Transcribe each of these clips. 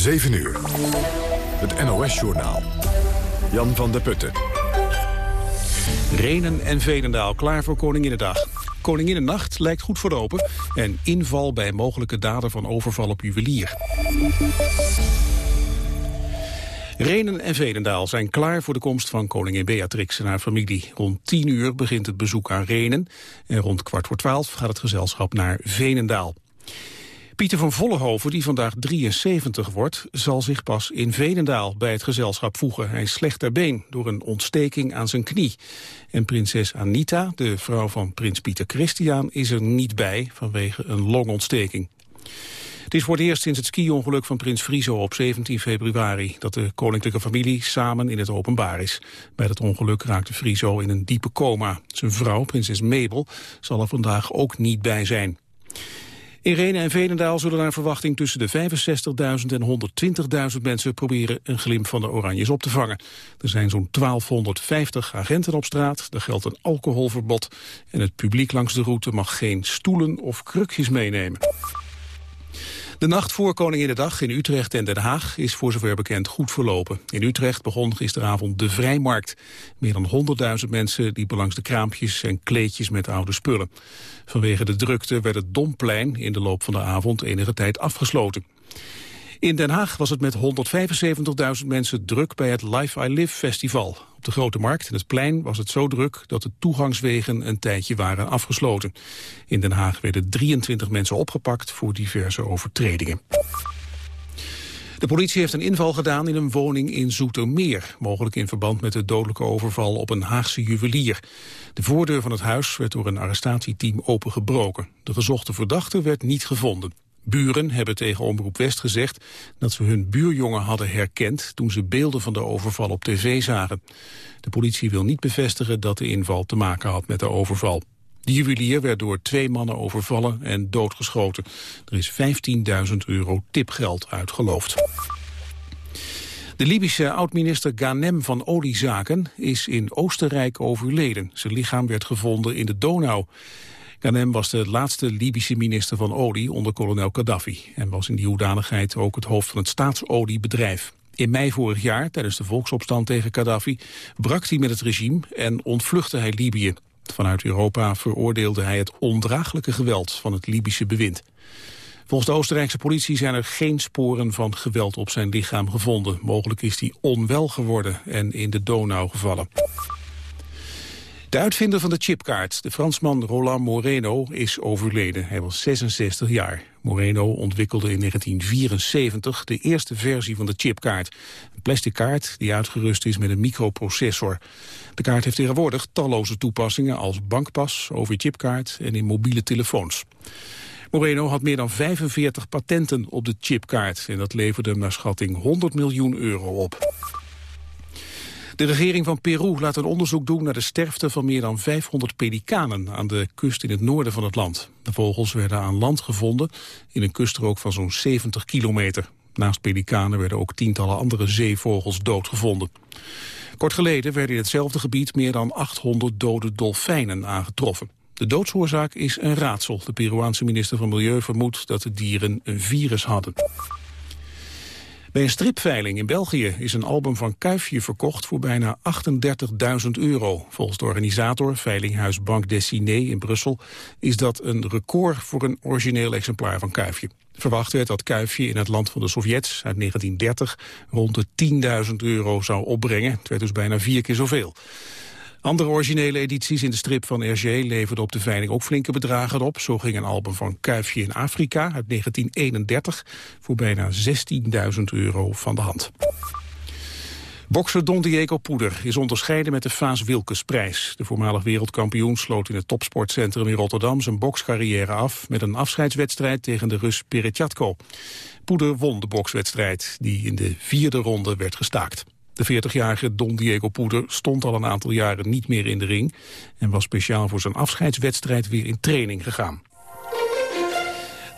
7 uur. Het NOS-journaal. Jan van der Putten. Renen en Velendaal klaar voor Koninginnedag. Koninginnennacht lijkt goed verlopen en inval bij mogelijke daden van overval op juwelier. Renen en Velendaal zijn klaar voor de komst van koningin Beatrix en haar familie. Rond 10 uur begint het bezoek aan Renen en rond kwart voor twaalf gaat het gezelschap naar Venendaal. Pieter van Vollenhoven, die vandaag 73 wordt, zal zich pas in Venendaal bij het gezelschap voegen. Hij is slecht ter been door een ontsteking aan zijn knie. En prinses Anita, de vrouw van prins Pieter Christian, is er niet bij vanwege een longontsteking. Het is voor het eerst sinds het ski-ongeluk van prins Friso op 17 februari... dat de koninklijke familie samen in het openbaar is. Bij dat ongeluk raakte Friso in een diepe coma. Zijn vrouw, prinses Mabel, zal er vandaag ook niet bij zijn. In Renen en Veenendaal zullen naar verwachting tussen de 65.000 en 120.000 mensen proberen een glimp van de Oranjes op te vangen. Er zijn zo'n 1250 agenten op straat, er geldt een alcoholverbod en het publiek langs de route mag geen stoelen of krukjes meenemen. De nacht voor Koninginnedag in Utrecht en Den Haag is voor zover bekend goed verlopen. In Utrecht begon gisteravond de Vrijmarkt. Meer dan 100.000 mensen liepen langs de kraampjes en kleedjes met oude spullen. Vanwege de drukte werd het Domplein in de loop van de avond enige tijd afgesloten. In Den Haag was het met 175.000 mensen druk bij het Life I Live festival. Op de Grote Markt en het plein was het zo druk dat de toegangswegen een tijdje waren afgesloten. In Den Haag werden 23 mensen opgepakt voor diverse overtredingen. De politie heeft een inval gedaan in een woning in Zoetermeer. Mogelijk in verband met de dodelijke overval op een Haagse juwelier. De voordeur van het huis werd door een arrestatieteam opengebroken. De gezochte verdachte werd niet gevonden. Buren hebben tegen Omroep West gezegd dat ze hun buurjongen hadden herkend toen ze beelden van de overval op tv zagen. De politie wil niet bevestigen dat de inval te maken had met de overval. De juwelier werd door twee mannen overvallen en doodgeschoten. Er is 15.000 euro tipgeld uitgeloofd. De Libische oud-minister Ghanem van Oliezaken is in Oostenrijk overleden. Zijn lichaam werd gevonden in de Donau. Ghanem was de laatste Libische minister van olie onder kolonel Gaddafi... en was in die hoedanigheid ook het hoofd van het staatsoliebedrijf. In mei vorig jaar, tijdens de volksopstand tegen Gaddafi... brak hij met het regime en ontvluchtte hij Libië. Vanuit Europa veroordeelde hij het ondraaglijke geweld van het Libische bewind. Volgens de Oostenrijkse politie zijn er geen sporen van geweld op zijn lichaam gevonden. Mogelijk is hij onwel geworden en in de Donau gevallen. De uitvinder van de chipkaart, de Fransman Roland Moreno, is overleden. Hij was 66 jaar. Moreno ontwikkelde in 1974 de eerste versie van de chipkaart. Een plastic kaart die uitgerust is met een microprocessor. De kaart heeft tegenwoordig talloze toepassingen als bankpas, overchipkaart en in mobiele telefoons. Moreno had meer dan 45 patenten op de chipkaart en dat leverde hem naar schatting 100 miljoen euro op. De regering van Peru laat een onderzoek doen naar de sterfte van meer dan 500 pelikanen aan de kust in het noorden van het land. De vogels werden aan land gevonden in een kuststrook van zo'n 70 kilometer. Naast pelikanen werden ook tientallen andere zeevogels doodgevonden. Kort geleden werden in hetzelfde gebied meer dan 800 dode dolfijnen aangetroffen. De doodsoorzaak is een raadsel. De Peruaanse minister van Milieu vermoedt dat de dieren een virus hadden. Bij een stripveiling in België is een album van Kuifje verkocht voor bijna 38.000 euro. Volgens de organisator, Veilinghuis Bank Dessiné in Brussel, is dat een record voor een origineel exemplaar van Kuifje. Verwacht werd dat Kuifje in het land van de Sovjets uit 1930 rond de 10.000 euro zou opbrengen. Het werd dus bijna vier keer zoveel. Andere originele edities in de strip van Hergé leverden op de veiling ook flinke bedragen op. Zo ging een album van Kuifje in Afrika uit 1931 voor bijna 16.000 euro van de hand. Bokser Don Diego Poeder is onderscheiden met de Vaas Wilkesprijs. De voormalig wereldkampioen sloot in het topsportcentrum in Rotterdam zijn bokscarrière af met een afscheidswedstrijd tegen de Rus Peretjatko. Poeder won de bokswedstrijd die in de vierde ronde werd gestaakt. De 40-jarige Don Diego Poeder stond al een aantal jaren niet meer in de ring... en was speciaal voor zijn afscheidswedstrijd weer in training gegaan.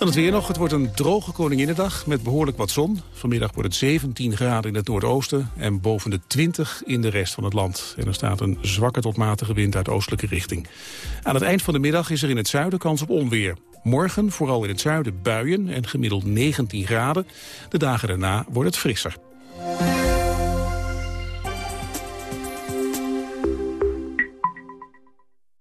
Dan het weer nog. Het wordt een droge Koninginnedag met behoorlijk wat zon. Vanmiddag wordt het 17 graden in het noordoosten en boven de 20 in de rest van het land. En er staat een zwakke tot matige wind uit oostelijke richting. Aan het eind van de middag is er in het zuiden kans op onweer. Morgen vooral in het zuiden buien en gemiddeld 19 graden. De dagen daarna wordt het frisser.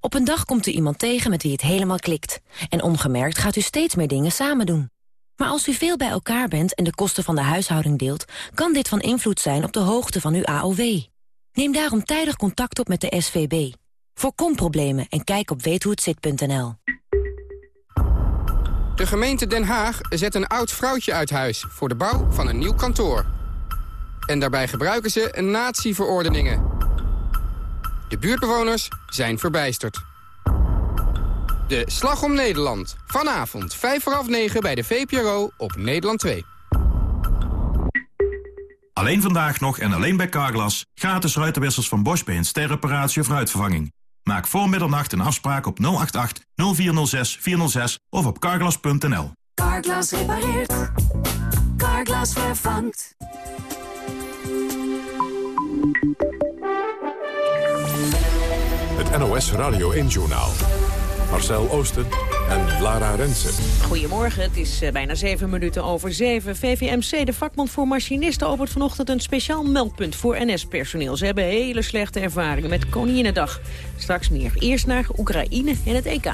Op een dag komt u iemand tegen met wie het helemaal klikt. En ongemerkt gaat u steeds meer dingen samen doen. Maar als u veel bij elkaar bent en de kosten van de huishouding deelt... kan dit van invloed zijn op de hoogte van uw AOW. Neem daarom tijdig contact op met de SVB. Voorkom problemen en kijk op weethohetzit.nl. De gemeente Den Haag zet een oud vrouwtje uit huis... voor de bouw van een nieuw kantoor. En daarbij gebruiken ze natieverordeningen... De buurtbewoners zijn verbijsterd. De Slag om Nederland. Vanavond 5 voor half 9 bij de VPRO op Nederland 2. Alleen vandaag nog en alleen bij Carglass. Gratis ruitenwissers van Bosch bij een sterreparatie of ruitvervanging. Maak voor middernacht een afspraak op 088 0406 406 of op carglass.nl. Carglass repareert. Carglass vervangt. NOS Radio 1-journaal. Marcel Oosten en Lara Rensen. Goedemorgen, het is eh, bijna zeven minuten over zeven. VVMC, de vakbond voor machinisten, opent vanochtend een speciaal meldpunt voor NS-personeel. Ze hebben hele slechte ervaringen met Koninginnedag. Straks meer. Eerst naar Oekraïne en het EK.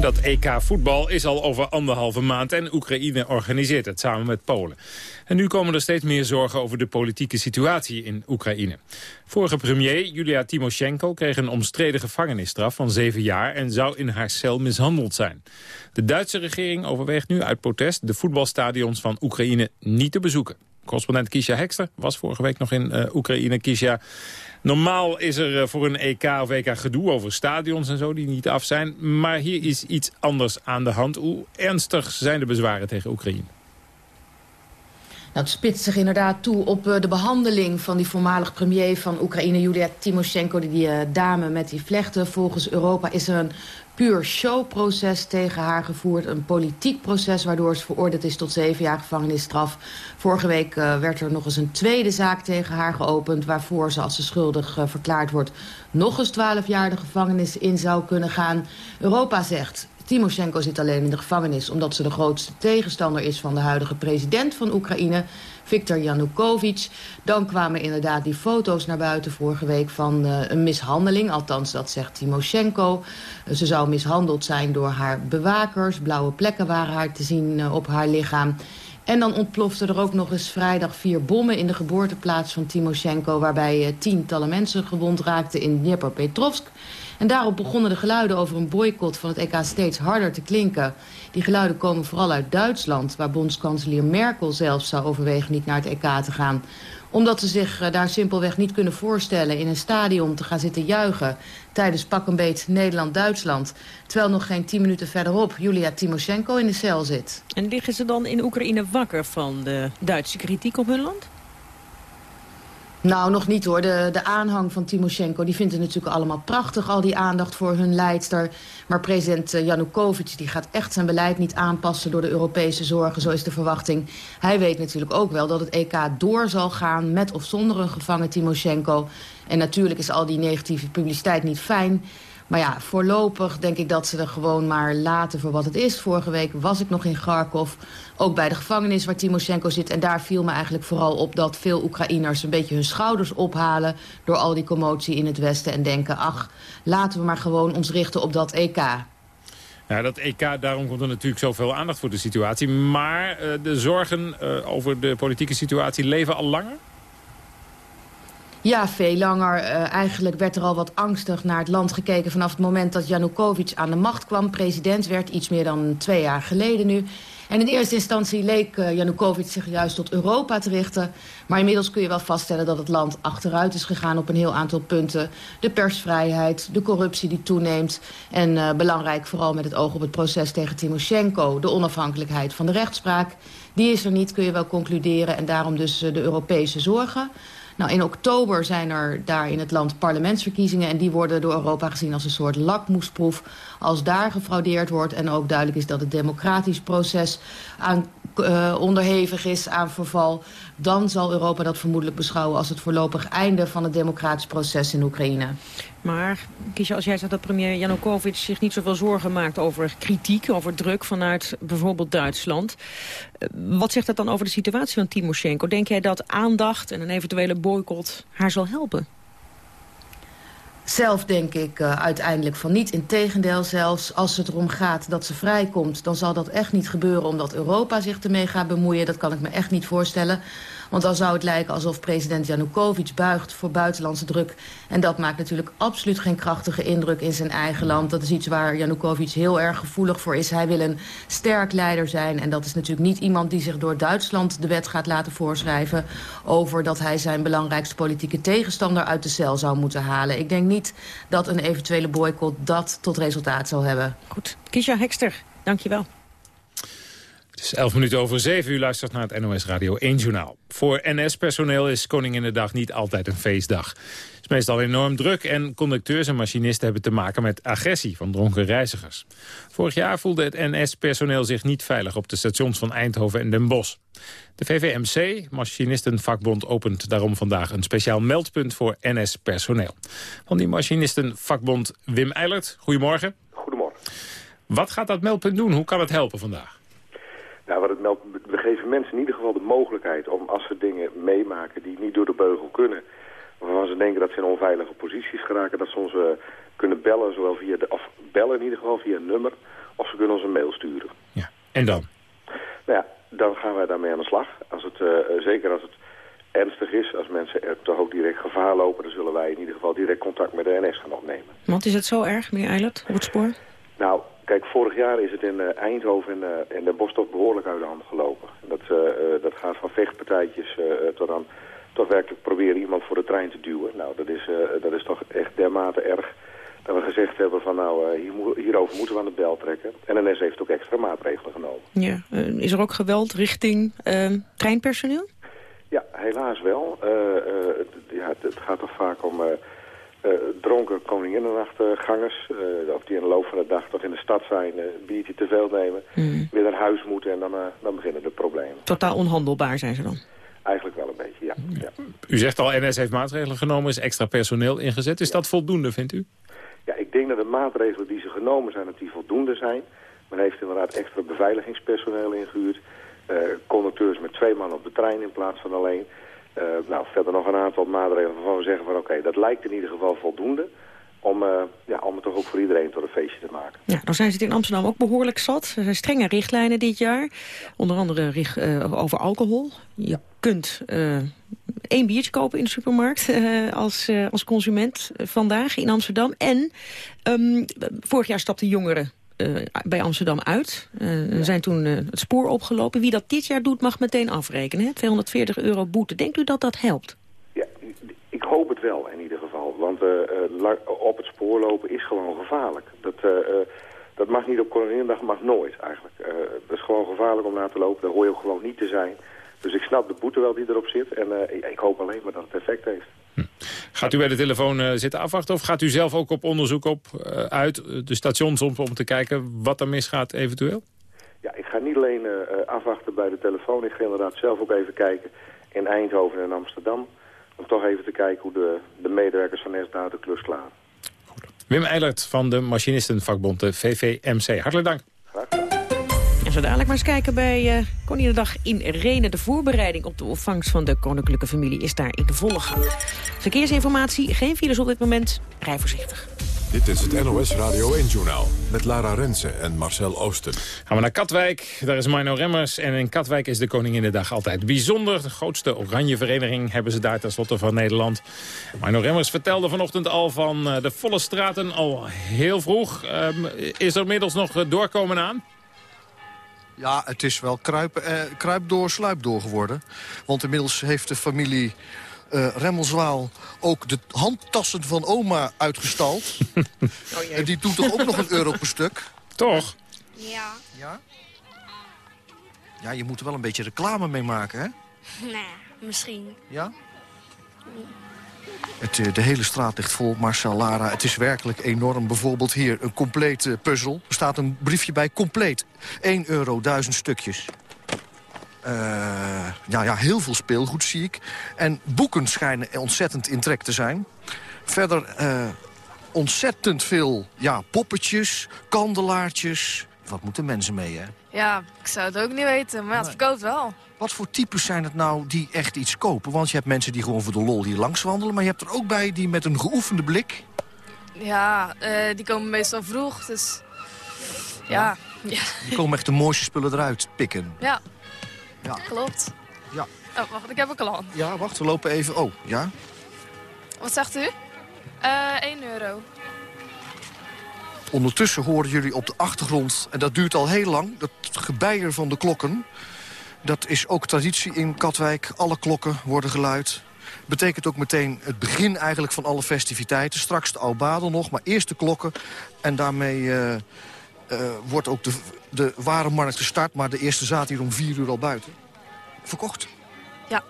Dat EK voetbal is al over anderhalve maand en Oekraïne organiseert het samen met Polen. En nu komen er steeds meer zorgen over de politieke situatie in Oekraïne. Vorige premier Julia Timoshenko kreeg een omstreden gevangenisstraf van zeven jaar en zou in haar cel mishandeld zijn. De Duitse regering overweegt nu uit protest de voetbalstadions van Oekraïne niet te bezoeken. Correspondent Kisha Hekster was vorige week nog in uh, Oekraïne. Kisha, normaal is er uh, voor een EK of EK gedoe over stadions en zo die niet af zijn. Maar hier is iets anders aan de hand. Hoe ernstig zijn de bezwaren tegen Oekraïne? Nou, het spitst zich inderdaad toe op uh, de behandeling van die voormalig premier van Oekraïne, Julia Timoshenko, die, uh, dame met die vlechten. Volgens Europa is er een puur showproces tegen haar gevoerd. Een politiek proces waardoor ze veroordeeld is tot zeven jaar gevangenisstraf. Vorige week uh, werd er nog eens een tweede zaak tegen haar geopend... waarvoor ze, als ze schuldig verklaard wordt... nog eens twaalf jaar de gevangenis in zou kunnen gaan. Europa zegt, Timoshenko zit alleen in de gevangenis... omdat ze de grootste tegenstander is van de huidige president van Oekraïne... Viktor Yanukovych. Dan kwamen inderdaad die foto's naar buiten vorige week van uh, een mishandeling. Althans, dat zegt Timoshenko. Ze zou mishandeld zijn door haar bewakers. Blauwe plekken waren haar te zien uh, op haar lichaam. En dan ontplofte er ook nog eens vrijdag vier bommen in de geboorteplaats van Timoshenko... waarbij tientallen mensen gewond raakten in Dnipropetrovsk. En daarop begonnen de geluiden over een boycott van het EK steeds harder te klinken. Die geluiden komen vooral uit Duitsland, waar bondskanselier Merkel zelfs zou overwegen niet naar het EK te gaan omdat ze zich uh, daar simpelweg niet kunnen voorstellen in een stadion te gaan zitten juichen tijdens pak een beet Nederland-Duitsland. Terwijl nog geen tien minuten verderop Julia Timoshenko in de cel zit. En liggen ze dan in Oekraïne wakker van de Duitse kritiek op hun land? Nou, nog niet hoor. De, de aanhang van Timoshenko die vindt het natuurlijk allemaal prachtig... al die aandacht voor hun leidster. Maar president Janukovic die gaat echt zijn beleid niet aanpassen... door de Europese zorgen, zo is de verwachting. Hij weet natuurlijk ook wel dat het EK door zal gaan... met of zonder een gevangen Timoshenko. En natuurlijk is al die negatieve publiciteit niet fijn... Maar ja, voorlopig denk ik dat ze er gewoon maar laten voor wat het is. Vorige week was ik nog in Kharkov, ook bij de gevangenis waar Timoshenko zit. En daar viel me eigenlijk vooral op dat veel Oekraïners een beetje hun schouders ophalen... door al die commotie in het Westen en denken... ach, laten we maar gewoon ons richten op dat EK. Ja, dat EK, daarom komt er natuurlijk zoveel aandacht voor de situatie. Maar uh, de zorgen uh, over de politieke situatie leven al langer? Ja, veel langer. Uh, eigenlijk werd er al wat angstig naar het land gekeken... vanaf het moment dat Janukovic aan de macht kwam. President werd iets meer dan twee jaar geleden nu. En in eerste instantie leek uh, Janukovic zich juist tot Europa te richten. Maar inmiddels kun je wel vaststellen dat het land achteruit is gegaan op een heel aantal punten. De persvrijheid, de corruptie die toeneemt. En uh, belangrijk vooral met het oog op het proces tegen Timoshenko. De onafhankelijkheid van de rechtspraak. Die is er niet, kun je wel concluderen. En daarom dus de Europese zorgen. Nou, in oktober zijn er daar in het land parlementsverkiezingen... en die worden door Europa gezien als een soort lakmoesproef. Als daar gefraudeerd wordt en ook duidelijk is dat het democratisch proces... aan uh, onderhevig is aan verval... dan zal Europa dat vermoedelijk beschouwen als het voorlopig einde van het democratisch proces in Oekraïne. Maar, Kiesje, als jij zegt dat premier Janukovic zich niet zoveel zorgen maakt over kritiek, over druk vanuit bijvoorbeeld Duitsland. Eh, wat zegt dat dan over de situatie van Timoshenko? Denk jij dat aandacht en een eventuele boycott haar zal helpen? Zelf denk ik uh, uiteindelijk van niet. Integendeel zelfs, als het erom gaat dat ze vrijkomt... dan zal dat echt niet gebeuren omdat Europa zich ermee gaat bemoeien. Dat kan ik me echt niet voorstellen. Want dan zou het lijken alsof president Janukovic buigt voor buitenlandse druk. En dat maakt natuurlijk absoluut geen krachtige indruk in zijn eigen land. Dat is iets waar Janukovic heel erg gevoelig voor is. Hij wil een sterk leider zijn. En dat is natuurlijk niet iemand die zich door Duitsland de wet gaat laten voorschrijven... over dat hij zijn belangrijkste politieke tegenstander uit de cel zou moeten halen. Ik denk niet dat een eventuele boycott dat tot resultaat zal hebben. Goed. Kisha Hekster, dank je wel. Het is 11 minuten over 7. U luistert naar het NOS Radio 1 Journaal. Voor NS-personeel is Koninginnedag niet altijd een feestdag. Het is meestal enorm druk en conducteurs en machinisten hebben te maken met agressie van dronken reizigers. Vorig jaar voelde het NS-personeel zich niet veilig op de stations van Eindhoven en Den Bosch. De VVMC, Machinistenvakbond, opent daarom vandaag een speciaal meldpunt voor NS-personeel. Van die Machinistenvakbond Wim Eilert, goedemorgen. Goedemorgen. Wat gaat dat meldpunt doen? Hoe kan het helpen vandaag? Nou, wat het meldt, we geven mensen in ieder geval de mogelijkheid om als ze dingen meemaken die niet door de beugel kunnen, waarvan ze denken dat ze in onveilige posities geraken, dat ze ons uh, kunnen bellen, zowel via de, of bellen in ieder geval via een nummer, of ze kunnen ons een mail sturen. Ja. En dan? Nou ja, dan gaan wij daarmee aan de slag. Als het, uh, zeker als het ernstig is, als mensen er toch ook direct gevaar lopen, dan zullen wij in ieder geval direct contact met de NS gaan opnemen. Want is het zo erg, meneer Eilert, op het spoor? Nou, Kijk, vorig jaar is het in uh, Eindhoven en, uh, in de Bosch toch behoorlijk uit de hand gelopen. Dat, uh, dat gaat van vechtpartijtjes tot dan toch werkelijk proberen iemand voor de trein te duwen. Nou, dat is, dat is toch echt dermate erg dat we gezegd hebben van nou, hier, hierover moeten we aan de bel trekken. En NS heeft ook extra maatregelen genomen. Ja, is er ook geweld richting treinpersoneel? Ja, helaas wel. ja, het, gaat toch vaak om dronken koninginnennachtgangers, uh, of die in de loop van de dag toch in de stad zijn, uh, een biertje te veel nemen, mm. weer naar huis moeten en dan, dan beginnen de problemen. Totaal onhandelbaar zijn ze dan? Eigenlijk wel een beetje, ja. ja. U zegt al, NS heeft maatregelen genomen, is extra personeel ingezet. Is dat voldoende, vindt u? Ja, ik denk dat de maatregelen die ze genomen zijn, dat die voldoende zijn. Men heeft inderdaad extra beveiligingspersoneel ingehuurd. conducteurs met twee man op de trein in plaats van alleen. Uh, nou, verder nog een aantal maatregelen waarvan we zeggen van oké, dat lijkt in ieder geval voldoende om, uh, ja, om het toch ook voor iedereen tot een feestje te maken. Ja, dan zijn ze het in Amsterdam ook behoorlijk zat. Er zijn strenge richtlijnen dit jaar. Onder andere richt, uh, over alcohol. Je kunt één biertje kopen in de supermarkt als, als consument vandaag in Amsterdam. En um, vorig jaar stapten jongeren uh, bij Amsterdam uit. Uh, ja. zijn toen uh, het spoor opgelopen. Wie dat dit jaar doet mag meteen afrekenen. Hè? 240 euro boete. Denkt u dat dat helpt? Ja, ik hoop het wel in ieder geval. Want op het spoor lopen is gewoon gevaarlijk. Dat, dat mag niet op Koninginnedag, mag nooit eigenlijk. dat is gewoon gevaarlijk om na te lopen. Daar hoor je ook gewoon niet te zijn. Dus ik snap de boete wel die erop zit. En ik hoop alleen maar dat het effect heeft. Hm. Gaat u bij de telefoon uh, zitten afwachten of gaat u zelf ook op onderzoek op, uh, uit de stations om, om te kijken wat er misgaat eventueel? Ja, ik ga niet alleen afwachten bij de telefoon. Ik ga inderdaad zelf ook even kijken in Eindhoven en Amsterdam. Om toch even te kijken hoe de, de medewerkers van NES de klus klaar. Wim Eilert van de Machinistenvakbond, de VVMC. Hartelijk dank. Graag gedaan. Zo dadelijk maar eens kijken bij uh, Koninginnedag in Renen. De voorbereiding op de ontvangst van de koninklijke familie is daar in de volle gang. Verkeersinformatie, geen files op dit moment. Rij voorzichtig. Dit is het NOS Radio 1-journaal met Lara Rensen en Marcel Oosten. Gaan we naar Katwijk, daar is Mino Remmers. En in Katwijk is de Koninginnedag altijd bijzonder. De grootste oranje vereniging hebben ze daar tenslotte van Nederland. Mino Remmers vertelde vanochtend al van eh, de volle straten al heel vroeg. Um, is er inmiddels nog eh, doorkomen aan? Ja, het is wel kruip, eh, kruip door, sluip door geworden. Want inmiddels heeft de familie uh, Remmelswaal ook de handtassen van oma uitgestald. Oh, en die doet toch ook nog een euro per stuk? Toch? Ja. Ja? Ja, je moet er wel een beetje reclame mee maken, hè? Nee, misschien. Ja? Het, eh, de hele straat ligt vol, Marcel Lara. Het is werkelijk enorm. Bijvoorbeeld hier een complete puzzel. Er staat een briefje bij, compleet. 1 euro, duizend stukjes. Uh, ja, ja, heel veel speelgoed zie ik. En boeken schijnen ontzettend in trek te zijn. Verder uh, ontzettend veel ja, poppetjes, kandelaartjes. Wat moeten mensen mee, hè? Ja, ik zou het ook niet weten, maar het verkoopt wel. Wat voor types zijn het nou die echt iets kopen? Want je hebt mensen die gewoon voor de lol hier langs wandelen... maar je hebt er ook bij die met een geoefende blik... Ja, uh, die komen meestal vroeg, dus... Ja. ja. Die komen echt de mooiste spullen eruit pikken. Ja. Ja. Klopt. Ja. Oh, wacht, ik heb een klant. Ja, wacht, we lopen even... Oh, ja? Wat zegt u? Uh, 1 euro. Ondertussen horen jullie op de achtergrond, en dat duurt al heel lang... dat gebeier van de klokken. Dat is ook traditie in Katwijk. Alle klokken worden geluid. Betekent ook meteen het begin eigenlijk van alle festiviteiten. Straks de Oudbadel nog, maar eerst de klokken. En daarmee uh, uh, wordt ook de, de ware markt gestart. Maar de eerste zaten hier om vier uur al buiten. Verkocht? Ja.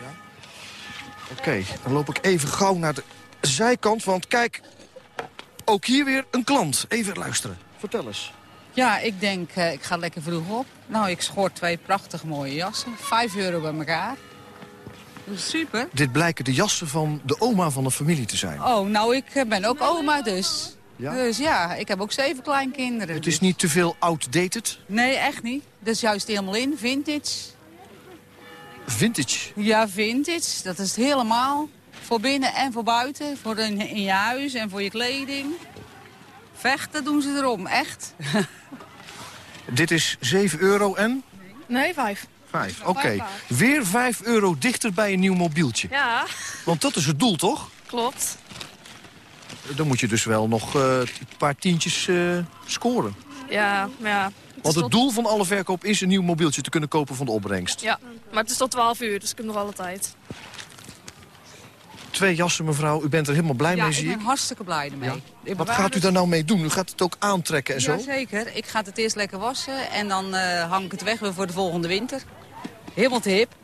ja? Oké, okay, dan loop ik even gauw naar de zijkant. Want kijk, ook hier weer een klant. Even luisteren. Vertel eens. Ja, ik denk, uh, ik ga lekker vroeg op. Nou, ik schoor twee prachtig mooie jassen. Vijf euro bij elkaar. Super. Dit blijken de jassen van de oma van de familie te zijn. Oh, nou, ik ben ook oma dus. Ja? Dus ja, ik heb ook zeven kleinkinderen. Het is dus. niet te veel outdated? Nee, echt niet. Dat is juist helemaal in, vintage. Vintage? Ja, vintage. Dat is het helemaal. Voor binnen en voor buiten. Voor in, in je huis en voor je kleding. Vechten doen ze erom, echt. Dit is 7 euro en? Nee, 5. 5, oké. Okay. Weer 5 euro dichter bij een nieuw mobieltje. Ja. Want dat is het doel, toch? Klopt. Dan moet je dus wel nog uh, een paar tientjes uh, scoren. Ja, maar ja. Het Want het tot... doel van alle verkoop is een nieuw mobieltje te kunnen kopen van de opbrengst. Ja, maar het is tot 12 uur, dus ik heb nog alle tijd. Twee jassen, mevrouw. U bent er helemaal blij ja, mee, zie ik. ik ben hartstikke blij ermee. Ja. Wat gaat u daar nou mee doen? U gaat het ook aantrekken en zo? Jazeker. Ik ga het eerst lekker wassen en dan uh, hang ik het weg weer voor de volgende winter. Helemaal te hip.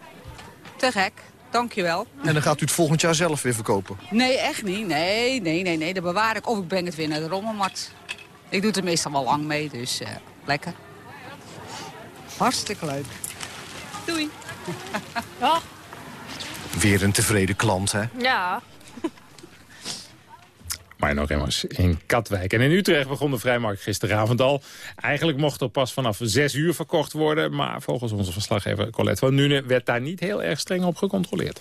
Te gek. Dankjewel. En dan gaat u het volgend jaar zelf weer verkopen? Nee, echt niet. Nee, nee, nee, nee. Dat bewaar ik. Of ik breng het weer naar de rommelmarkt. Ik doe het er meestal wel lang mee, dus uh, lekker. Hartstikke leuk. Doei. ja. Weer een tevreden klant, hè? Ja. Maar nog immers in Katwijk. En in Utrecht begon de vrijmarkt gisteravond al. Eigenlijk mocht er pas vanaf 6 uur verkocht worden. Maar volgens onze verslaggever Colette van Nune werd daar niet heel erg streng op gecontroleerd.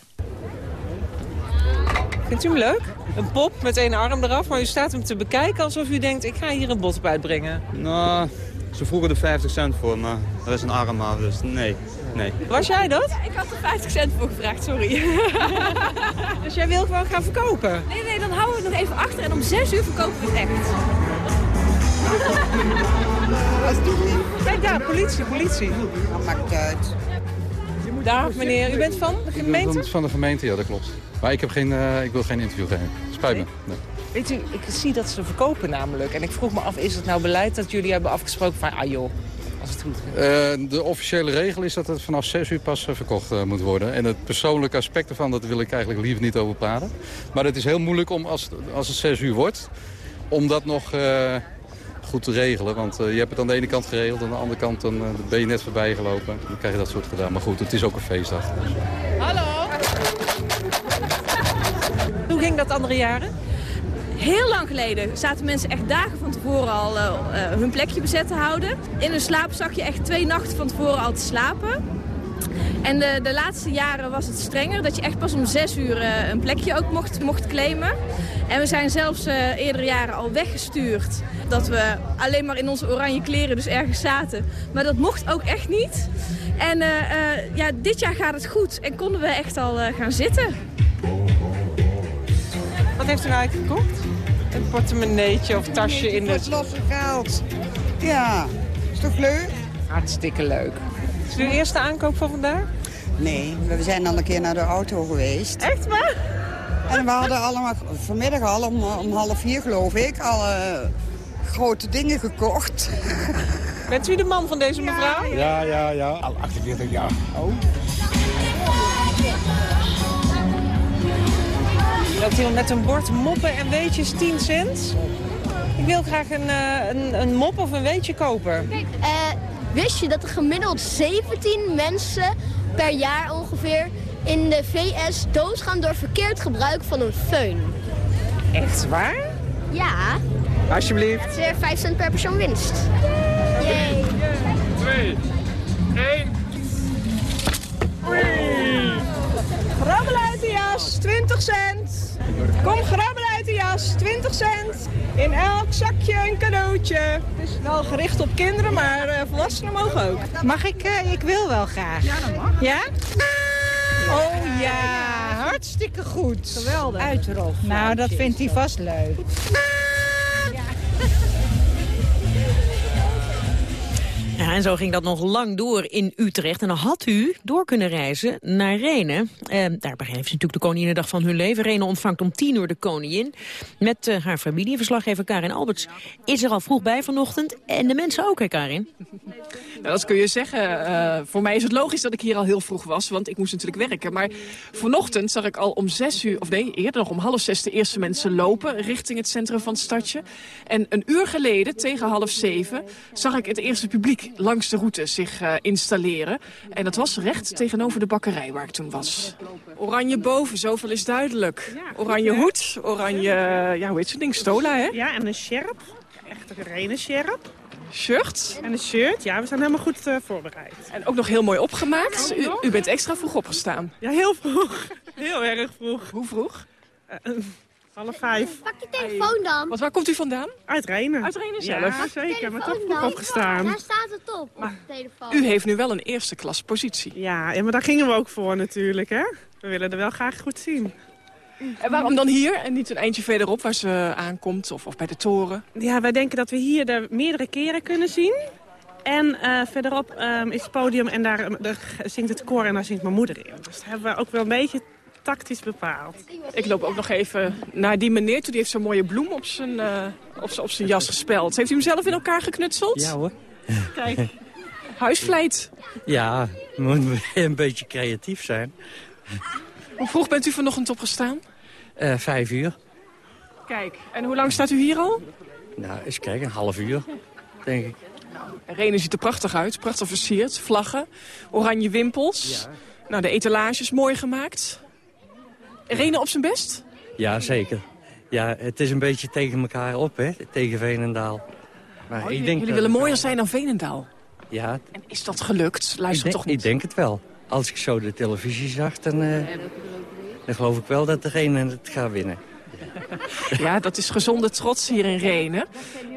Vindt u hem leuk? Een pop met één arm eraf, maar u staat hem te bekijken alsof u denkt... ik ga hier een bot op uitbrengen. Nou, ze vroegen er 50 cent voor, maar dat is een arm af, dus nee. Nee. Was jij dat? Ja, ik had er 50 cent voor gevraagd, sorry. dus jij wil gewoon gaan verkopen? Nee, nee, dan houden we het nog even achter en om 6 uur verkopen we het echt. Kijk daar, politie, politie. Dat maakt het uit. Dag meneer, u bent van de gemeente? Ik van de gemeente, ja dat klopt. Maar ik, heb geen, uh, ik wil geen interview geven. Spijt me. Nee. Weet u, ik zie dat ze verkopen namelijk. En ik vroeg me af, is het nou beleid dat jullie hebben afgesproken van... ah joh, als het goed uh, de officiële regel is dat het vanaf 6 uur pas uh, verkocht uh, moet worden. En het persoonlijke aspect ervan, dat wil ik eigenlijk liever niet over praten. Maar het is heel moeilijk om, als, als het 6 uur wordt, om dat nog goed te regelen. Want je hebt het aan de ene kant geregeld, aan de andere kant dan, ben je net voorbij gelopen. Dan krijg je dat soort gedaan. Maar goed, het is ook een feestdag. Dus. Hallo! Hoe ging dat andere jaren? Heel lang geleden zaten mensen echt dagen van tevoren al uh, uh, hun plekje bezet te houden. In een slaapzakje echt twee nachten van tevoren al te slapen. En de, de laatste jaren was het strenger, dat je echt pas om zes uur eh, een plekje ook mocht, mocht claimen. En we zijn zelfs uh, eerdere jaren al weggestuurd. Dat we alleen maar in onze oranje kleren dus ergens zaten. Maar dat mocht ook echt niet. En ja, dit jaar gaat het goed en konden we echt al gaan zitten. Wat heeft u nou eigenlijk gekocht? Een portemonneetje of tasje in de... losse geld. Ja, is toch leuk? Hartstikke leuk. Is het uw eerste aankoop van vandaag? Nee, we zijn al een keer naar de auto geweest. Echt waar? En we hadden allemaal vanmiddag al om, om half vier geloof ik alle grote dingen gekocht. Bent u de man van deze mevrouw? Ja, ja, ja. Al 48 jaar. Oh. Loopt iemand met een bord moppen en weetjes 10 cent? Ik wil graag een, uh, een, een, mop of een weetje kopen. Uh, wist je dat er gemiddeld 17 mensen per jaar ongeveer in de VS doodgaan door verkeerd gebruik van een föhn? Echt waar? Ja. Alsjeblieft. Dat is weer 5 cent per persoon winst. Yay. 2, 1. Grabbel uit de jas, 20 cent. Kom, grabbel uit de jas, 20 cent. In elk zakje een cadeautje. Het is wel gericht op kinderen, maar uh, volwassenen mogen ook. Mag ik? Uh, ik wil wel graag. Ja, dat mag. Ja? Oh ja, hartstikke goed. Geweldig. Uitrol. Nou, dat vindt hij vast leuk. En zo ging dat nog lang door in Utrecht. En dan had u door kunnen reizen naar Renen. Eh, daar begeven ze natuurlijk de Koninginnedag van hun leven. Renen ontvangt om tien uur de koningin. Met uh, haar familie. Verslaggever Karin Alberts is er al vroeg bij vanochtend. En de mensen ook, hè Karin? Nou, dat kun je zeggen. Uh, voor mij is het logisch dat ik hier al heel vroeg was. Want ik moest natuurlijk werken. Maar vanochtend zag ik al om zes uur, of nee, eerder nog om half zes... de eerste mensen lopen richting het centrum van het stadje. En een uur geleden, tegen half zeven, zag ik het eerste publiek langs de route zich uh, installeren. En dat was recht tegenover de bakkerij waar ik toen was. Oranje boven, zoveel is duidelijk. Oranje hoed, oranje, ja, hoe heet zo'n ding? Stola, hè? Ja, en een sjerp. Echt een rene sjerp. Shirt? En een shirt, ja, we zijn helemaal goed uh, voorbereid. En ook nog heel mooi opgemaakt. U, u, bent extra vroeg opgestaan. Ja, heel vroeg. Heel erg vroeg. Hoe vroeg? Uh, half vijf. Pak je telefoon dan. Want waar komt u vandaan? Uit Renen. Uit Renen zelf? Ja, zeker. Maar toch vroeg opgestaan. Daar staat het op, op de telefoon. U heeft nu wel een eerste klas positie. Ja, ja, maar daar gingen we ook voor natuurlijk, hè. We willen er wel graag goed zien. En waarom dan hier en niet een eindje verderop waar ze aankomt of, of bij de toren? Ja, wij denken dat we hier er meerdere keren kunnen zien. En uh, verderop um, is het podium en daar, daar, zingt het koor en daar zingt mijn moeder in. Dus dat hebben we ook wel een beetje tactisch bepaald. Ik loop ook nog even naar die meneer toe. Die heeft zo'n mooie bloem op zijn, uh, op, op zijn jas gespeld. Heeft u hem zelf in elkaar geknutseld? Ja hoor. Kijk, huisvleit. Ja, moet een beetje creatief zijn. Hoe vroeg bent u vanochtend opgestaan? Uh, vijf uur. Kijk, en hoe lang staat u hier al? Nou, eens kijken, een half uur, denk ik. Renen ziet er prachtig uit, prachtig versierd. Vlaggen, oranje wimpels. Ja. Nou, de etalage is mooi gemaakt. Renen op zijn best? Ja, zeker. Ja, het is een beetje tegen elkaar op, hè, tegen Veenendaal. Maar oh, ik denk jullie willen mooier zijn dan Veenendaal? Ja. En is dat gelukt? Luister denk, toch niet? Ik denk het wel. Als ik zo de televisie zag, dan, uh, dan geloof ik wel dat degene het gaat winnen. Ja, dat is gezonde trots hier in Renen.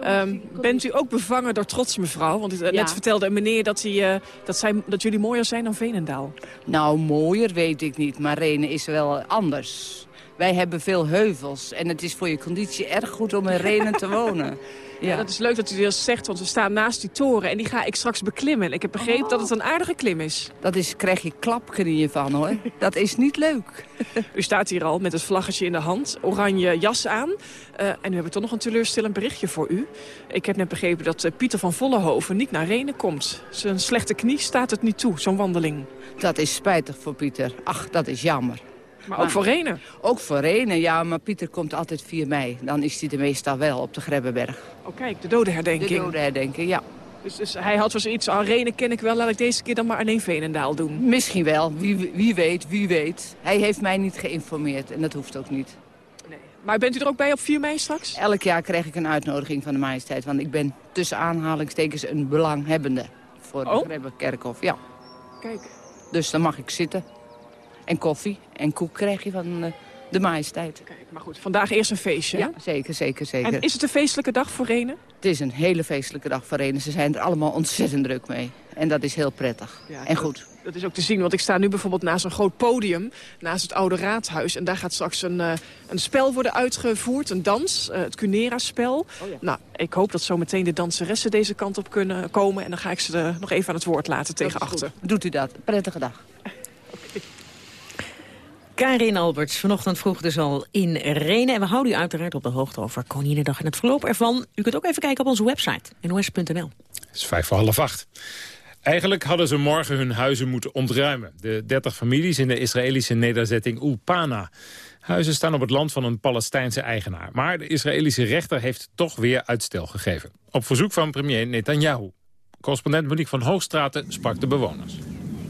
Um, bent u ook bevangen door trots, mevrouw? Want ja. net vertelde een meneer dat, hij, uh, dat, zij, dat jullie mooier zijn dan Veenendaal. Nou, mooier weet ik niet, maar Renen is wel anders. Wij hebben veel heuvels en het is voor je conditie erg goed om in Renen te wonen. Ja. ja. dat is leuk dat u dat zegt, want we staan naast die toren en die ga ik straks beklimmen. En ik heb begrepen oh. dat het een aardige klim is. Dat is, krijg je klapknieën van hoor. dat is niet leuk. u staat hier al met het vlaggetje in de hand, oranje jas aan. Uh, en nu hebben we toch nog een teleurstellend berichtje voor u. Ik heb net begrepen dat uh, Pieter van Vollenhoven niet naar Renen komt. Zijn slechte knie staat het niet toe, zo'n wandeling. Dat is spijtig voor Pieter. Ach, dat is jammer. Maar ook voor Renen? Ook voor Renen, ja. Maar Pieter komt altijd 4 mei. Dan is hij er meestal wel op de Grebbeberg. Oh kijk, de dodenherdenking. De dodenherdenking, ja. Dus, dus hij had zoiets aan Renen ken ik wel, laat ik deze keer dan maar alleen Veenendaal doen. Misschien wel, wie, wie weet, wie weet. Hij heeft mij niet geïnformeerd en dat hoeft ook niet. Nee. Maar bent u er ook bij op 4 mei straks? Elk jaar krijg ik een uitnodiging van de majesteit. Want ik ben tussen aanhalingstekens een belanghebbende voor oh? de Grebbekerkhof, ja. Kijk, Dus dan mag ik zitten. En koffie en koek krijg je van uh, de majesteit. Kijk, maar goed, vandaag eerst een feestje, Ja, zeker, zeker, zeker. En is het een feestelijke dag voor Renen? Het is een hele feestelijke dag voor Renen. Ze zijn er allemaal ontzettend druk mee. En dat is heel prettig. Ja, en goed. Dat is ook te zien, want ik sta nu bijvoorbeeld naast een groot podium... naast het oude raadhuis. En daar gaat straks een, eh, een spel worden uitgevoerd, een dans, eh, het Cunera-spel. Nou, ik hoop dat zometeen de danseressen deze kant op kunnen komen... en dan ga ik ze eh, nog even aan het woord laten tegen achter. Doet u dat. Prettige dag. Karin Alberts, vanochtend vroeg dus al in Renen. En we houden u uiteraard op de hoogte over Koninginnedag en het verloop ervan. U kunt ook even kijken op onze website, nos.nl. Het is vijf voor half acht. Eigenlijk hadden ze morgen hun huizen moeten ontruimen. De 30 families in de Israëlische nederzetting Ulpana. Huizen staan op het land van een Palestijnse eigenaar. Maar de Israëlische rechter heeft toch weer uitstel gegeven. Op verzoek van premier Netanyahu. Correspondent Monique van Hoogstraten sprak de bewoners.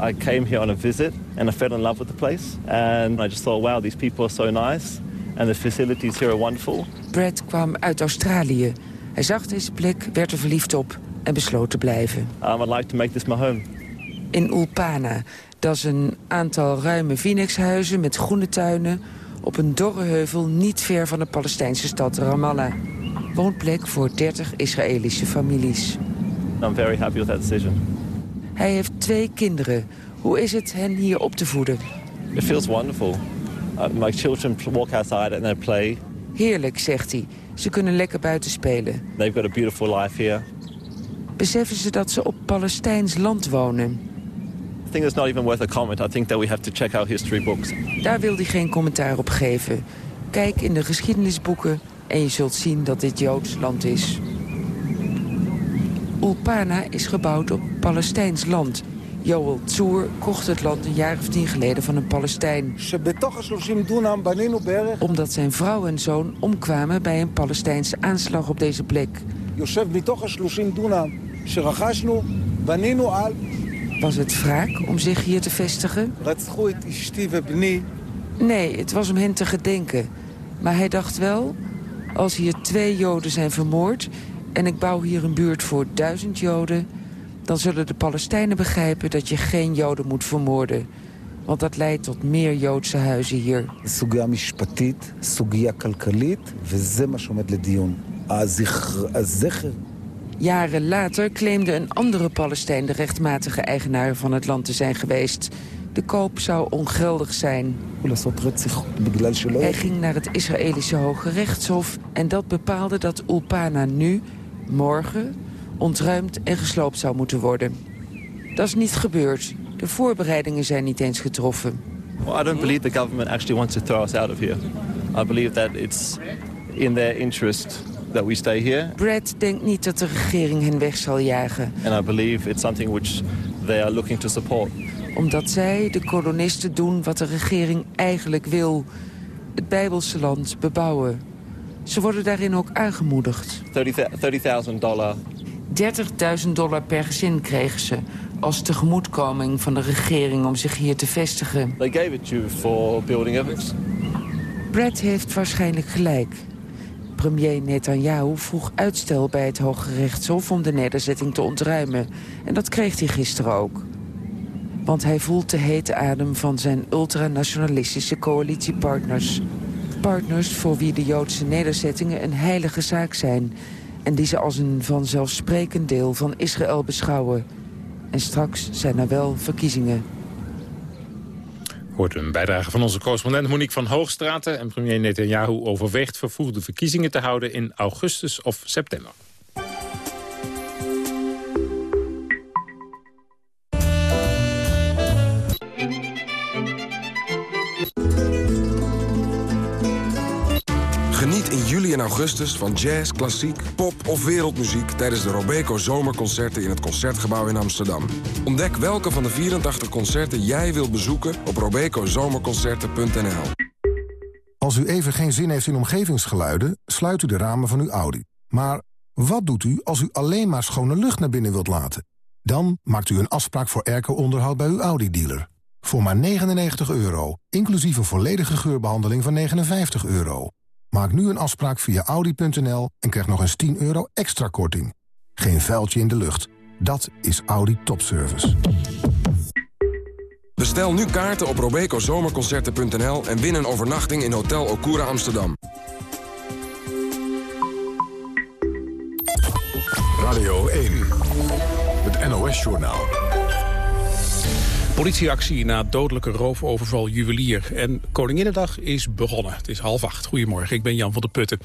I came here on a visit and I fell in love with the place. And I just thought, wow, these people are so nice. And the facilities here are wonderful. Brad kwam uit Australië. Hij zag deze plek, werd er verliefd op en besloot te blijven. Um, I'd like to make this my home. In Ulpana, dat is een aantal ruime Phoenixhuizen met groene tuinen... op een dorre heuvel niet ver van de Palestijnse stad Ramallah. Woonplek voor 30 Israëlische families. I'm very happy with that decision. Hij heeft twee kinderen. Hoe is het hen hier op te voeden? It feels wonderful. Uh, my children walk outside and they play. Heerlijk, zegt hij. Ze kunnen lekker buiten spelen. They've got a beautiful life here. Beseffen ze dat ze op Palestijns land wonen? I think it's not even worth a comment. I think that we have to check our history books. Daar wil hij geen commentaar op geven. Kijk in de geschiedenisboeken en je zult zien dat dit Joods land is. Ulpana is gebouwd op Palestijns land. Joel Tsoer kocht het land een jaar of tien geleden van een Palestijn. Omdat zijn vrouw en zoon omkwamen bij een Palestijnse aanslag op deze plek. Was het wraak om zich hier te vestigen? Nee, het was om hen te gedenken. Maar hij dacht wel, als hier twee Joden zijn vermoord en ik bouw hier een buurt voor duizend Joden... dan zullen de Palestijnen begrijpen dat je geen Joden moet vermoorden. Want dat leidt tot meer Joodse huizen hier. סוגיה משפטית, סוגיה כלכלית, וזה מה שעומד לדיון. הזכר, הזכר Jaren later claimde een andere Palestijn de rechtmatige eigenaar van het land te zijn geweest. De koop zou ongeldig zijn. Hij ging naar het Israëlische Hoge Rechtshof en dat bepaalde dat Ulpana nu, morgen, ontruimd en gesloopt zou moeten worden. Dat is niet gebeurd. De voorbereidingen zijn niet eens getroffen. Well, I don't believe the government actually wants to throw us out of here. I believe that it's in their interest that we stay here. Brad denkt niet dat de regering hen weg zal jagen. And I believe it's something which they are looking to support. Omdat zij, de kolonisten, doen wat de regering eigenlijk wil. Het Bijbelse land bebouwen. Ze worden daarin ook aangemoedigd. $30,000 dollar 30.000 dollar per gezin kregen ze als tegemoetkoming van de regering om zich hier te vestigen. They gave it you for building it. Brad heeft waarschijnlijk gelijk. Premier Netanyahu vroeg uitstel bij het Hoge Rechtshof om de nederzetting te ontruimen. En dat kreeg hij gisteren ook. Want hij voelt de hete adem van zijn ultranationalistische coalitiepartners. Partners voor wie de Joodse nederzettingen een heilige zaak zijn... en die ze als een vanzelfsprekend deel van Israël beschouwen. En straks zijn er wel verkiezingen. Hoort een bijdrage van onze correspondent Monique van Hoogstraten. En premier Netanyahu overweegt vervoegde verkiezingen te houden in augustus of september. In augustus van jazz, klassiek, pop of wereldmuziek... tijdens de Robeco Zomerconcerten in het Concertgebouw in Amsterdam. Ontdek welke van de 84 concerten jij wilt bezoeken op robecozomerconcerten.nl. Als u even geen zin heeft in omgevingsgeluiden, sluit u de ramen van uw Audi. Maar wat doet u als u alleen maar schone lucht naar binnen wilt laten? Dan maakt u een afspraak voor airco-onderhoud bij uw Audi-dealer. Voor maar 99 euro, inclusief een volledige geurbehandeling van 59 euro. Maak nu een afspraak via Audi.nl en krijg nog eens 10 euro extra korting. Geen vuiltje in de lucht. Dat is Audi Topservice. Bestel nu kaarten op robecozomerconcerten.nl en win een overnachting in Hotel Okura Amsterdam. Radio 1, het NOS-journaal. Politieactie na dodelijke roofoverval juwelier. En Koninginnedag is begonnen. Het is half acht. Goedemorgen, ik ben Jan van der Putten.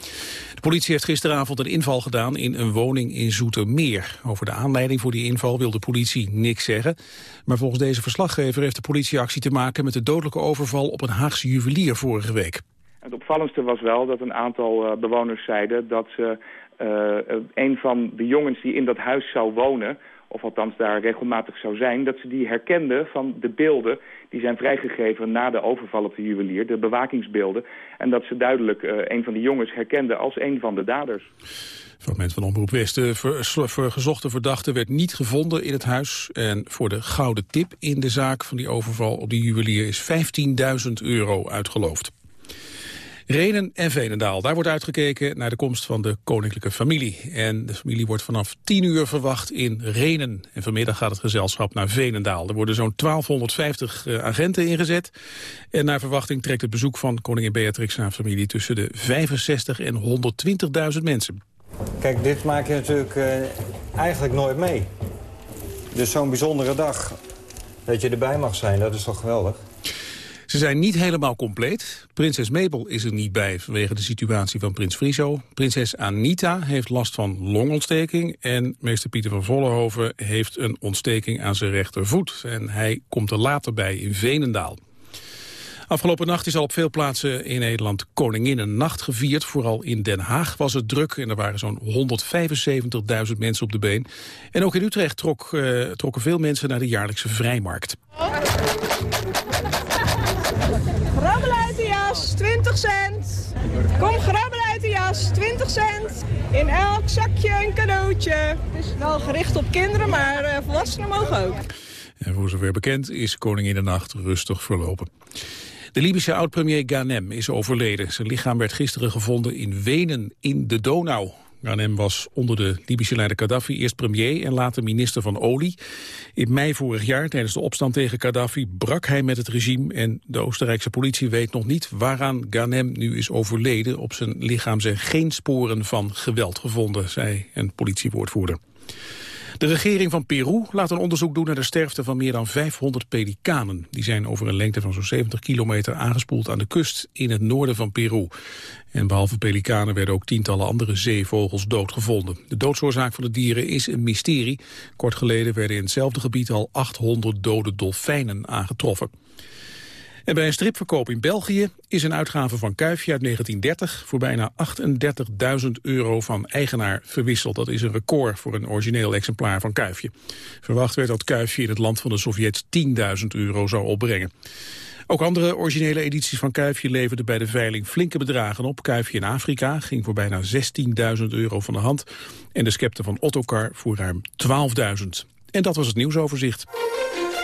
De politie heeft gisteravond een inval gedaan in een woning in Zoetermeer. Over de aanleiding voor die inval wil de politie niks zeggen. Maar volgens deze verslaggever heeft de politieactie te maken... met de dodelijke overval op een Haagse juwelier vorige week. Het opvallendste was wel dat een aantal uh, bewoners zeiden... dat ze uh, een van de jongens die in dat huis zou wonen of althans daar regelmatig zou zijn... dat ze die herkenden van de beelden die zijn vrijgegeven na de overval op de juwelier, de bewakingsbeelden. En dat ze duidelijk uh, een van de jongens herkenden als een van de daders. Fragment van Omroep West. De ver, gezochte verdachte werd niet gevonden in het huis. En voor de gouden tip in de zaak van die overval op die juwelier is 15.000 euro uitgeloofd. Renen en Veenendaal. Daar wordt uitgekeken naar de komst van de koninklijke familie. En de familie wordt vanaf 10 uur verwacht in Renen. En vanmiddag gaat het gezelschap naar Veenendaal. Er worden zo'n 1250 uh, agenten ingezet. En naar verwachting trekt het bezoek van koningin Beatrix haar familie... tussen de 65 en 120.000 mensen. Kijk, dit maak je natuurlijk uh, eigenlijk nooit mee. Dus zo'n bijzondere dag, dat je erbij mag zijn, dat is toch geweldig? Ze zijn niet helemaal compleet. Prinses Mabel is er niet bij vanwege de situatie van prins Friso. Prinses Anita heeft last van longontsteking. En meester Pieter van Vollenhoven heeft een ontsteking aan zijn rechtervoet. En hij komt er later bij in Venendaal. Afgelopen nacht is al op veel plaatsen in Nederland Koninginnennacht gevierd. Vooral in Den Haag was het druk en er waren zo'n 175.000 mensen op de been. En ook in Utrecht trok, uh, trokken veel mensen naar de jaarlijkse vrijmarkt. Grabbel uit de jas, 20 cent. Kom grabbel uit de jas, 20 cent. In elk zakje een cadeautje. Het is wel gericht op kinderen, maar uh, volwassenen mogen ook. En voor zover bekend is Koningin de Nacht rustig verlopen. De Libische oud-premier Ghanem is overleden. Zijn lichaam werd gisteren gevonden in Wenen in de Donau. Ghanem was onder de Libische leider Gaddafi eerst premier en later minister van Olie. In mei vorig jaar, tijdens de opstand tegen Gaddafi, brak hij met het regime... en de Oostenrijkse politie weet nog niet waaraan Ghanem nu is overleden. Op zijn lichaam zijn geen sporen van geweld gevonden, zei een politiewoordvoerder. De regering van Peru laat een onderzoek doen naar de sterfte van meer dan 500 pelikanen. Die zijn over een lengte van zo'n 70 kilometer aangespoeld aan de kust in het noorden van Peru. En behalve pelikanen werden ook tientallen andere zeevogels doodgevonden. De doodsoorzaak van de dieren is een mysterie. Kort geleden werden in hetzelfde gebied al 800 dode dolfijnen aangetroffen. En bij een stripverkoop in België is een uitgave van Kuifje uit 1930 voor bijna 38.000 euro van eigenaar verwisseld. Dat is een record voor een origineel exemplaar van Kuifje. Verwacht werd dat Kuifje in het land van de Sovjets 10.000 euro zou opbrengen. Ook andere originele edities van Kuifje leverden bij de veiling flinke bedragen op. Kuifje in Afrika ging voor bijna 16.000 euro van de hand. En de scepter van Ottokar voor ruim 12.000. En dat was het nieuwsoverzicht.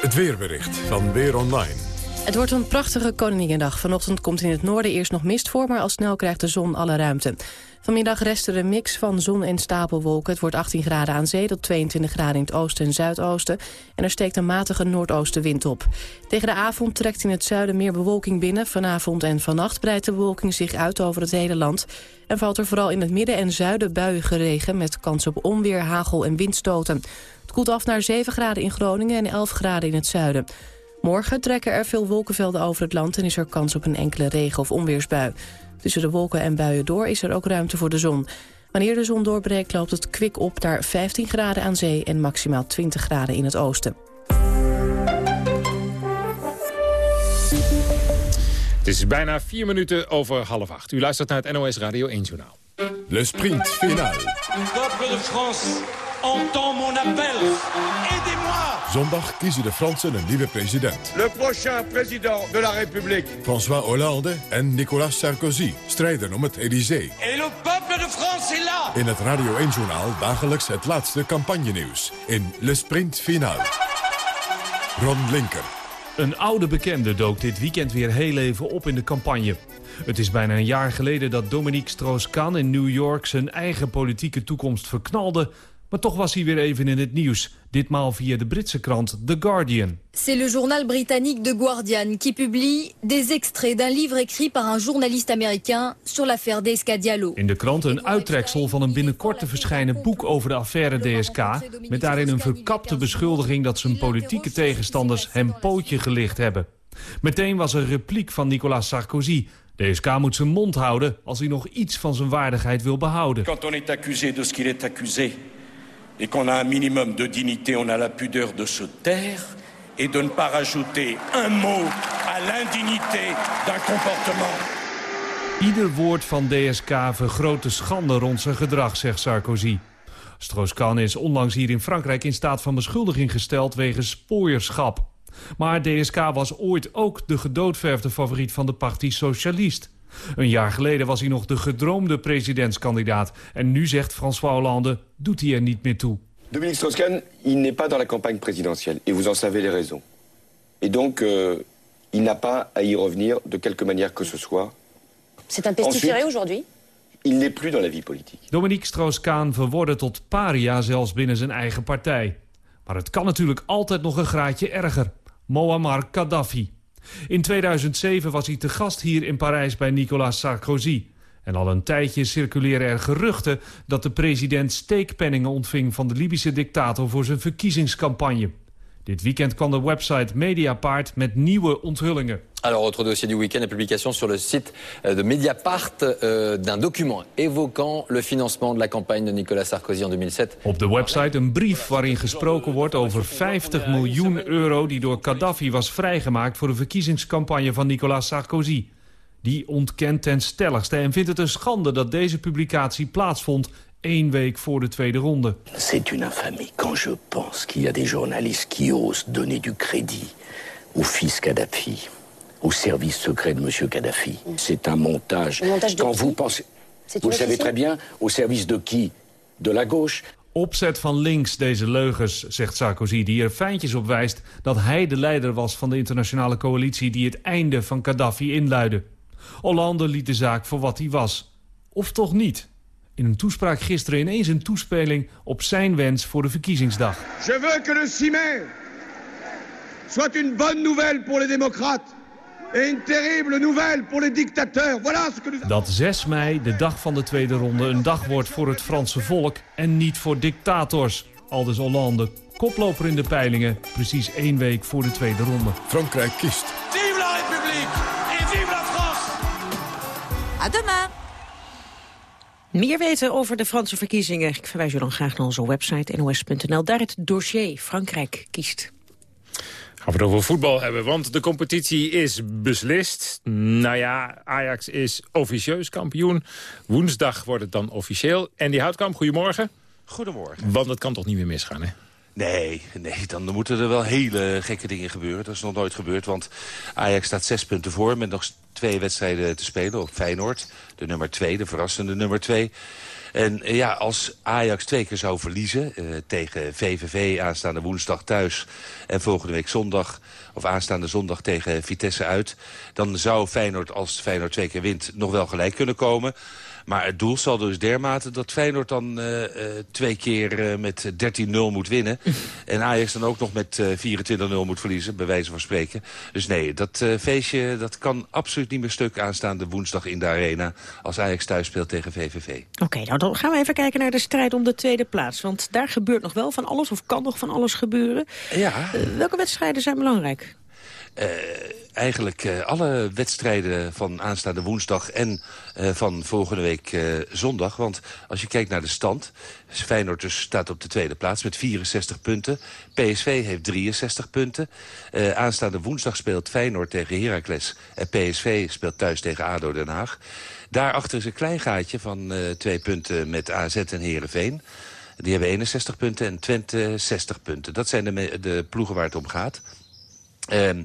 Het weerbericht van Weer Online. Het wordt een prachtige Koninginnedag. Vanochtend komt in het noorden eerst nog mist voor... maar al snel krijgt de zon alle ruimte. Vanmiddag rest er een mix van zon en stapelwolken. Het wordt 18 graden aan zee tot 22 graden in het oosten en zuidoosten. En er steekt een matige noordoostenwind op. Tegen de avond trekt in het zuiden meer bewolking binnen. Vanavond en vannacht breidt de bewolking zich uit over het hele land. En valt er vooral in het midden en zuiden buiige regen... met kans op onweer, hagel en windstoten. Het koelt af naar 7 graden in Groningen en 11 graden in het zuiden. Morgen trekken er veel wolkenvelden over het land... en is er kans op een enkele regen- of onweersbui. Tussen de wolken en buien door is er ook ruimte voor de zon. Wanneer de zon doorbreekt loopt het kwik op naar 15 graden aan zee... en maximaal 20 graden in het oosten. Het is bijna vier minuten over half acht. U luistert naar het NOS Radio 1 Journaal. Le sprint final. Entend mon appel. Aidez-moi. Zondag kiezen de Fransen een nieuwe president. Le prochain président de la République. François Hollande en Nicolas Sarkozy strijden om het Élysée. Et le peuple de France est là. In het Radio 1-journaal dagelijks het laatste campagnenieuws. In Le Sprint Final. Ron Linker. Een oude bekende dook dit weekend weer heel even op in de campagne. Het is bijna een jaar geleden dat Dominique Strauss-Kahn in New York zijn eigen politieke toekomst verknalde Maar toch was hij weer even in het nieuws. Ditmaal via de Britse krant The Guardian. C'est le journal britannique The Guardian qui publie des extraits d'un livre écrit par un journaliste américain sur l'affaire DSK Diallo. In de krant een uittreksel van een binnenkort te verschijnen boek over de affaire DSK... met daarin een verkapte beschuldiging dat zijn politieke tegenstanders hem pootje gelicht hebben. Meteen was er repliek van Nicolas Sarkozy. DSK moet zijn mond houden als hij nog iets van zijn waardigheid wil behouden. Quand on est accusé de ce qu'il est accusé et qu'on a un minimum de dignité, on a la pudeur de se taire et de ne pas rajouter un mot à l'indignité d'un comportement. Ieder woord van DSK vergroot de schande rond zijn gedrag, zegt Sarkozy. Strauss-Kahn is onlangs hier in Frankrijk in staat van beschuldiging gesteld wegens spooierschap. Maar DSK was ooit ook de gedoodverfde favoriet van de Parti Socialiste. Een jaar geleden was hij nog de gedroomde presidentskandidaat. En nu zegt François Hollande, doet hij er niet meer toe. Dominique Strauss-Kahn, il n'est pas dans la campagne présidentielle. Et vous en savez les raisons. Et donc, euh, il n'a pas à y revenir de quelque manière que ce soit. C'est un pestiféré aujourd'hui Il n'est plus dans la vie politique. Dominique Strauss-Kaan verworde tot paria zelfs binnen zijn eigen partij. Maar het kan natuurlijk altijd nog een graadje erger. Muammar Gaddafi. In 2007 was hij te gast hier in Parijs bij Nicolas Sarkozy. En al een tijdje circuleren er geruchten dat de president steekpenningen ontving van de Libische dictator voor zijn verkiezingscampagne. Dit weekend kwam de website Mediapart met nieuwe onthullingen. Alors, autre dossier du week-end, la publication sur le site euh, de Mediapart euh, d'un document évoquant le financement de la campagne de Nicolas Sarkozy en 2007. Op de website een brief waarin gesproken wordt over 50 miljoen euro... die door Gaddafi was vrijgemaakt voor de verkiezingscampagne van Nicolas Sarkozy. Die ontkent ten stelligste en vindt het een schande dat deze publicatie plaatsvond één week voor de tweede ronde. C'est une infamie quand je pense qu'il y a des journalistes qui osent donner du crédit au fils Kadhafi, au service secret de M. Kadhafi. C'est un montage. Un montage de quand qui vous pensez... Vous savez très bien, au service de qui De la gauche Opzet van links deze leugens, zegt Sarkozy, die er fijntjes op wijst... dat hij de leider was van de internationale coalitie... die het einde van Gaddafi inluidde. Hollande liet de zaak voor wat hij was. Of toch niet? In een toespraak gisteren ineens een toespeling op zijn wens voor de verkiezingsdag. Je veux que le 6 mai soit une bonne nouvelle pour les démocrates et une terrible nouvelle pour les dictateurs. Voilà ce que nous Dat 6 mei, de dag van de tweede ronde, een dag wordt voor het Franse volk en niet voor dictators. Aldus Hollande, koploper in de peilingen, precies één week voor de tweede ronde. Frankrijk kiest. Vive la République et vive la France À demain. Meer weten over de Franse verkiezingen? Ik verwijs u dan graag naar onze website nos.nl. Daar het dossier Frankrijk kiest. Gaan we het over voetbal hebben, want de competitie is beslist. Nou ja, Ajax is officieus kampioen. Woensdag wordt het dan officieel. En die Houtkamp, goedemorgen. Goedemorgen. Want het kan toch niet meer misgaan, hè? Nee, nee, dan moeten er wel hele gekke dingen gebeuren. Dat is nog nooit gebeurd, want Ajax staat zes punten voor... met nog twee wedstrijden te spelen op Feyenoord. De nummer twee, de verrassende nummer twee. En eh, ja, als Ajax twee keer zou verliezen eh, tegen VVV aanstaande woensdag thuis... en volgende week zondag, of aanstaande zondag tegen Vitesse uit... dan zou Feyenoord, als Feyenoord twee keer wint, nog wel gelijk kunnen komen... Maar het doel zal dus dermate dat Feyenoord dan eh, eh, twee keer eh, met 13-0 moet winnen. en Ajax dan ook nog met eh 24-0 moet verliezen, bij wijze van spreken. Dus nee, dat feestje dat kan absoluut niet meer stuk aanstaande woensdag in de arena... als Ajax thuis speelt tegen VVV. Oké, nou dan gaan we even kijken naar de strijd om de tweede plaats. Want daar gebeurt nog wel van alles, of kan nog van alles gebeuren. Ja. Welke wedstrijden zijn belangrijk? Eh, eigenlijk eh, alle wedstrijden van aanstaande woensdag en eh, van volgende week zondag. Want als je kijkt naar de stand, Feyenoord dus staat op de tweede plaats met 64 punten. PSV heeft 63 punten. Aanstaande woensdag speelt Feyenoord tegen Heracles. En PSV speelt thuis tegen ADO Den Haag. Daarachter is een klein gaatje van twee punten met AZ en Heerenveen. Die hebben 61 punten en Twente 60 punten. Dat zijn de, de ploegen waar het om gaat. Ehm,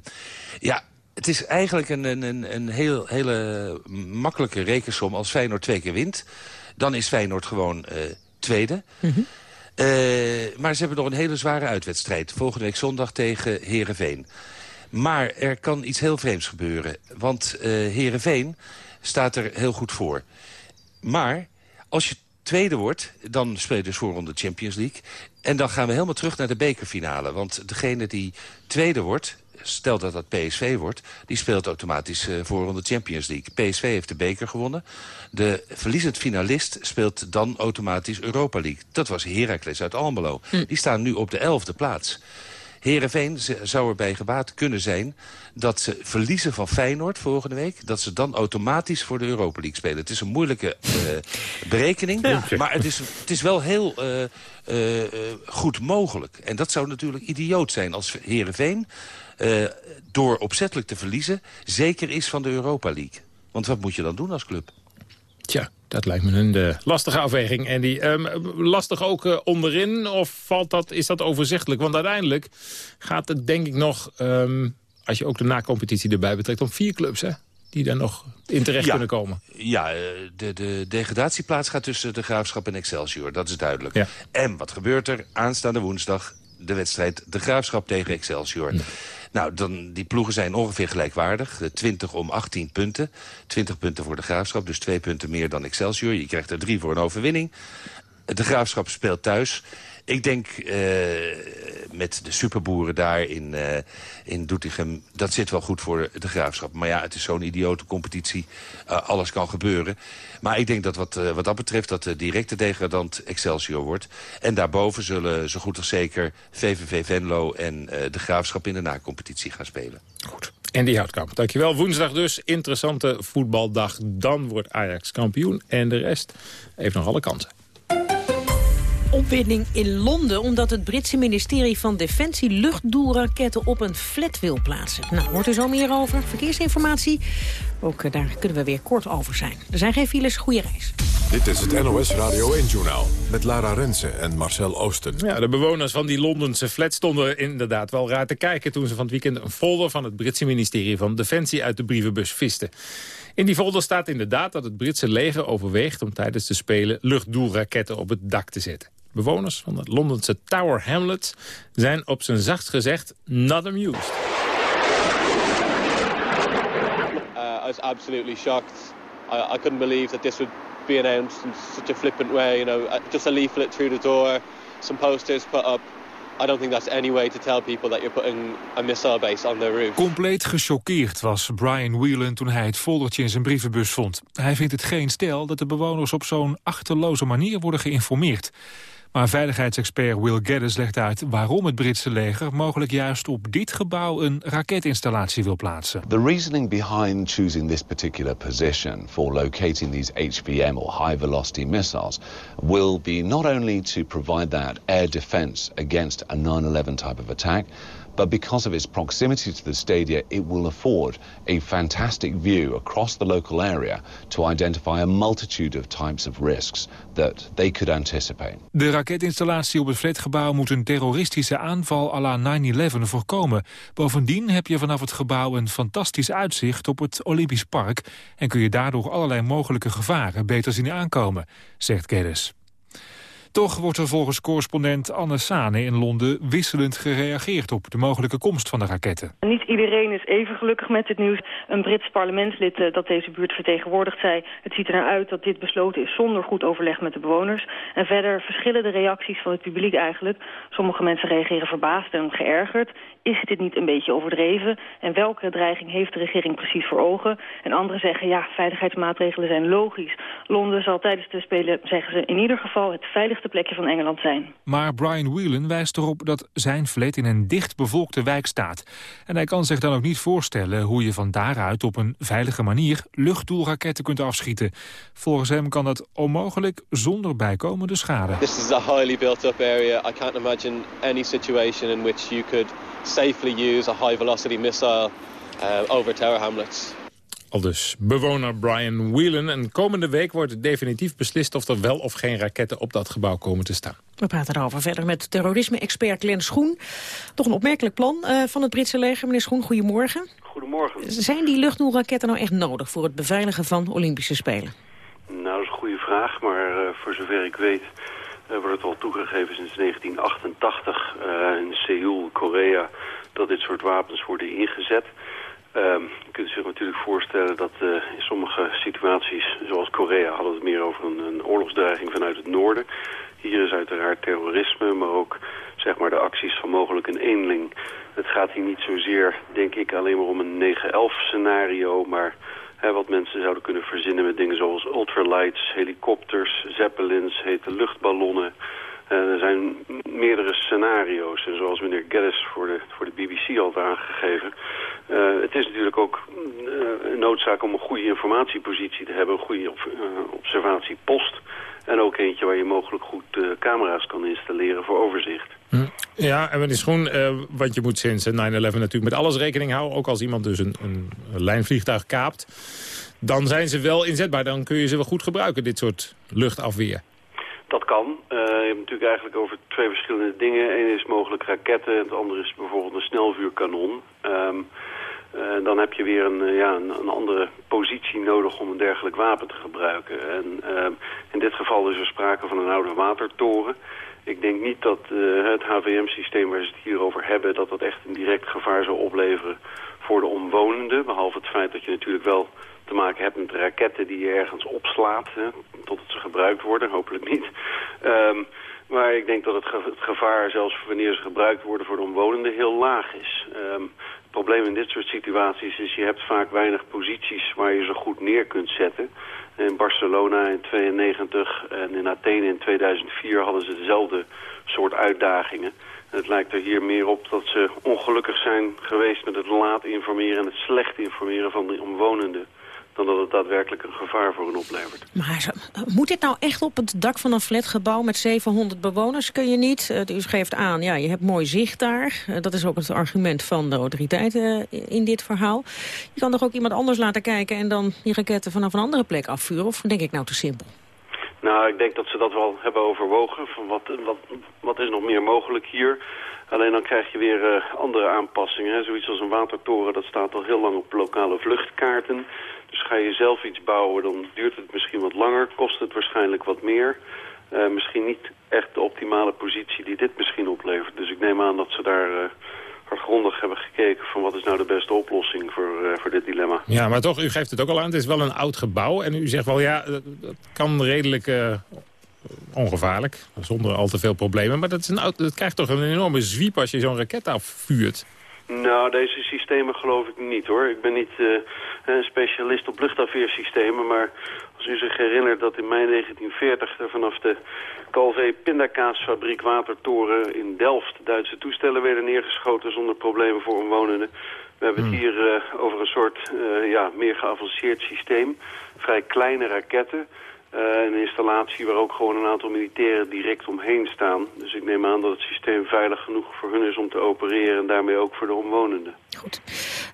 ja, het is eigenlijk een, een, een, heel, hele makkelijke rekensom. Als Feyenoord twee keer wint, dan is Feyenoord gewoon eh, tweede. Eh, maar ze hebben nog een hele zware uitwedstrijd. Volgende week zondag tegen Heerenveen. Maar er kan iets heel vreemds gebeuren. Want eh Heerenveen staat er heel goed voor. Maar als je tweede wordt, dan speel je dus voorronde Champions League. En dan gaan we helemaal terug naar de bekerfinale. Want degene die tweede wordt, stel dat dat PSV wordt... die speelt automatisch uh, voorronde Champions League. PSV heeft de beker gewonnen. De verliezend finalist speelt dan automatisch Europa League. Dat was Heracles uit Almelo. Hm. Die staan nu op de elfde plaats. Herenveen zou erbij gebaat kunnen zijn dat ze verliezen van Feyenoord volgende week... dat ze dan automatisch voor de Europa League spelen. Het is een moeilijke uh, berekening, maar het is, het is wel heel uh, uh, goed mogelijk. En dat zou natuurlijk idioot zijn als Herenveen door opzettelijk te verliezen... zeker is van de Europa League. Want wat moet je dan doen als club? Tja, dat lijkt me een uh, lastige afweging. En die um, lastig ook uh, onderin, of valt dat, is dat overzichtelijk? Want uiteindelijk gaat het denk ik nog, um, als je ook de na-competitie erbij betrekt... om vier clubs, hè? die daar nog in terecht kunnen komen. Ja, eh, de, de degradatieplaats gaat tussen de Graafschap en Excelsior. Dat is duidelijk. Ja. En wat gebeurt er? Aanstaande woensdag de wedstrijd De Graafschap tegen Excelsior. Nou, dan, die ploegen zijn ongeveer gelijkwaardig. 20 om 18 punten. 20 punten voor de Graafschap, dus twee punten meer dan Excelsior. Je krijgt er drie voor een overwinning. De Graafschap speelt thuis. Ik denk uh, met de superboeren daar in, uh, in Doetinchem... dat zit wel goed voor de graafschap. Maar ja, het is zo'n idiote competitie. Uh, alles kan gebeuren. Maar ik denk dat wat, wat dat betreft dat de directe degradant Excelsior wordt. En daarboven zullen zo goed als zeker VVV Venlo en de graafschap in de na-competitie gaan spelen. Goed. En die Houtkamp, dankjewel. Woensdag dus, interessante voetbaldag. Dan wordt Ajax kampioen en de rest heeft nog alle kansen opwinding in Londen... omdat het Britse ministerie van Defensie luchtdoelraketten op een flat wil plaatsen. Nou, hoort er zo meer over. Verkeersinformatie, ook eh, daar kunnen we weer kort over zijn. Er zijn geen files, goede reis. Dit is het NOS Radio 1-journaal met Lara Rensen en Marcel Oosten. Ja, de bewoners van die Londense flat stonden inderdaad wel raar te kijken... toen ze van het weekend een folder van het Britse ministerie van Defensie uit de brievenbus visten. In die folder staat inderdaad dat het Britse leger overweegt om tijdens de Spelen luchtdoelraketten op het dak te zetten. Bewoners van het Londense Tower Hamlets zijn op zijn zachtst gezegd not amused. Uh, I was absolutely shocked. I, I couldn't believe that this would be announced in such a flippant way. You know, uh, just a leaflet through the door, some posters put up. I don't think that's any way to tell people that you're putting a missile base on their roof. Compleet gechoqueerd was Brian Whelan toen hij het foldertje in zijn brievenbus vond. Hij vindt het geen stel dat de bewoners op zo'n achterloze manier worden geïnformeerd. Maar veiligheidsexpert Will Geddes legt uit waarom het Britse leger mogelijk juist op dit gebouw een raketinstallatie wil plaatsen. The reasoning behind choosing this particular position for locating these HVM or high velocity missiles will be not only to provide that air defense against a 9/11 type of attack but because of its proximity to the stadia, it will afford a fantastic view across the local area to identify a multitude of types of risks that they could anticipate. De raketinstallatie op het flatgebouw moet een terroristische aanval à la 9-11 voorkomen. Bovendien heb je vanaf het gebouw een fantastisch uitzicht op het Olympisch Park en kun je daardoor allerlei mogelijke gevaren beter zien aankomen, zegt Geddes. Toch wordt er volgens correspondent Anne Sane in Londen wisselend gereageerd op de mogelijke komst van de raketten. Niet iedereen is even gelukkig met dit nieuws. Een Brits parlementslid eh, dat deze buurt vertegenwoordigt zei... het ziet er naar uit dat dit besloten is zonder goed overleg met de bewoners. En verder verschillen de reacties van het publiek eigenlijk. Sommige mensen reageren verbaasd en geërgerd is dit niet een beetje overdreven? En welke dreiging heeft de regering precies voor ogen? En anderen zeggen, ja, veiligheidsmaatregelen zijn logisch. Londen zal tijdens de Spelen, zeggen ze, in ieder geval het veiligste plekje van Engeland zijn. Maar Brian Whelan wijst erop dat zijn flat in een dicht bevolkte wijk staat. En hij kan zich dan ook niet voorstellen hoe je van daaruit op een veilige manier luchtdoelraketten kunt afschieten. Volgens hem kan dat onmogelijk zonder bijkomende schade. This is a highly built up area. I can't imagine any situation in which you could safely use a high-velocity missile uh, over Tower Hamlets. Al dus bewoner Brian Whelan. En komende week wordt definitief beslist of er wel of geen raketten op dat gebouw komen te staan. We praten erover verder met terrorisme-expert Glenn Schoen. Toch een opmerkelijk plan uh, van het Britse leger. Meneer Schoen, goedemorgen. Goedemorgen. Zijn die luchtdoelraketten nou echt nodig voor het beveiligen van Olympische Spelen? Nou, dat is een goede vraag, maar uh, voor zover ik weet wordt het al toegegeven sinds 1988 in Seoul, Korea, dat dit soort wapens worden ingezet. Ehm, je kunt zich natuurlijk voorstellen dat uh, in sommige situaties, zoals Korea, hadden we het meer over een, een, oorlogsdreiging vanuit het noorden. Hier is uiteraard terrorisme, maar ook zeg maar, de acties van mogelijk een eenling. Het gaat hier niet zozeer, denk ik, alleen maar om een 9-11 scenario, maar wat mensen zouden kunnen verzinnen met dingen zoals ultralights, helikopters, zeppelins, hete luchtballonnen. Uh, er zijn meerdere scenario's. En zoals meneer Geddes voor de, voor de BBC al heeft aangegeven... Uh, het is natuurlijk ook uh, een noodzaak om een goede informatiepositie te hebben. Een goede observatiepost. En ook eentje waar je mogelijk goed camera's kan installeren voor overzicht. Hm. Ja, en meneer Schoen, want je moet sinds 9-11 natuurlijk met alles rekening houden. Ook als iemand dus een, een lijnvliegtuig kaapt. Dan zijn ze wel inzetbaar. Dan kun je ze wel goed gebruiken, dit soort luchtafweer. Dat kan. Uh, je hebt natuurlijk eigenlijk over twee verschillende dingen. Eén is mogelijk raketten, het andere is bijvoorbeeld een snelvuurkanon. Uh, dan heb je weer een, ja, een, andere positie nodig om een dergelijk wapen te gebruiken. En uh, in dit geval is er sprake van een oude watertoren. Ik denk niet dat het HVM-systeem waar ze het hier over hebben... dat dat echt een direct gevaar zou opleveren voor de omwonenden. Behalve het feit dat je natuurlijk wel te maken hebt met raketten die je ergens opslaat, totdat ze gebruikt worden, hopelijk niet. Um, maar ik denk dat het, ge het, gevaar, zelfs wanneer ze gebruikt worden voor de omwonenden, heel laag is. Um, het probleem in dit soort situaties is, je hebt vaak weinig posities waar je ze goed neer kunt zetten. In Barcelona in 92 en in Athene in 2004 hadden ze dezelfde soort uitdagingen. Het lijkt er hier meer op dat ze ongelukkig zijn geweest met het laat informeren en het slecht informeren van de omwonenden dan dat het daadwerkelijk een gevaar voor hen oplevert. Maar moet dit nou echt op het dak van een flatgebouw met 700 bewoners? Kun je niet? Uh, u geeft aan, ja, je hebt mooi zicht daar. Uh, dat is ook het argument van de autoriteiten uh, in dit verhaal. Je kan toch ook iemand anders laten kijken en dan die raketten vanaf een andere plek afvuren? Of denk ik nou te simpel? Nou, ik denk dat ze dat wel hebben overwogen. Van wat, wat, wat is nog meer mogelijk hier? Alleen dan krijg je weer andere aanpassingen. Hè? Zoiets als een watertoren, dat staat al heel lang op lokale vluchtkaarten. Dus ga je zelf iets bouwen, dan duurt het misschien wat langer, kost het waarschijnlijk wat meer. Uh, misschien niet echt de optimale positie die dit misschien oplevert. Dus ik neem aan dat ze daar uh, hardgrondig hebben gekeken van wat is nou de beste oplossing voor, uh, voor dit dilemma. Ja, maar toch, u geeft het ook al aan, het is wel een oud gebouw. En u zegt wel, ja, dat, dat kan redelijk ongevaarlijk, zonder al te veel problemen. Maar dat, is een oud, dat krijgt toch een enorme zwiep als je zo'n raket afvuurt. Nou, deze systemen geloof ik niet hoor. Ik ben niet uh, een specialist op luchtafweersystemen, maar als u zich herinnert dat in mei 1940 er vanaf de Calvé pindakaasfabriek Watertoren in Delft Duitse toestellen werden neergeschoten zonder problemen voor omwonenden. We hebben het hier uh, over een soort uh, ja, meer geavanceerd systeem. Vrij kleine raketten. Uh, een installatie waar ook gewoon een aantal militairen direct omheen staan. Dus ik neem aan dat het systeem veilig genoeg voor hun is om te opereren... en daarmee ook voor de omwonenden. Goed.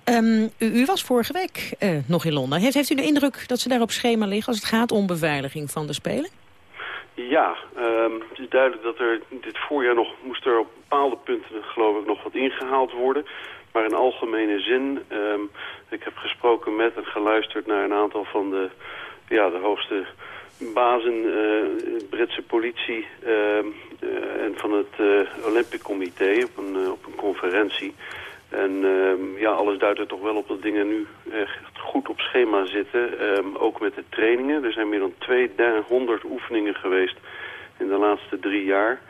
Um, u, u, was vorige week uh, nog in Londen. Heeft, heeft u de indruk dat ze daar op schema liggen... als het gaat om beveiliging van de Spelen? Ja, um, het is duidelijk dat er dit voorjaar nog... moest er op bepaalde punten geloof ik nog wat ingehaald worden... Maar in algemene zin, um, ik heb gesproken met en geluisterd naar een aantal van de, ja, de hoogste bazen, uh, Britse politie uh, uh, en van het Olympic Comité op een, op een conferentie. En ehm, ja, alles duidt er toch wel op dat dingen nu echt goed op schema zitten. Um, ook met de trainingen. Er zijn meer dan 200 oefeningen geweest in de laatste drie jaar.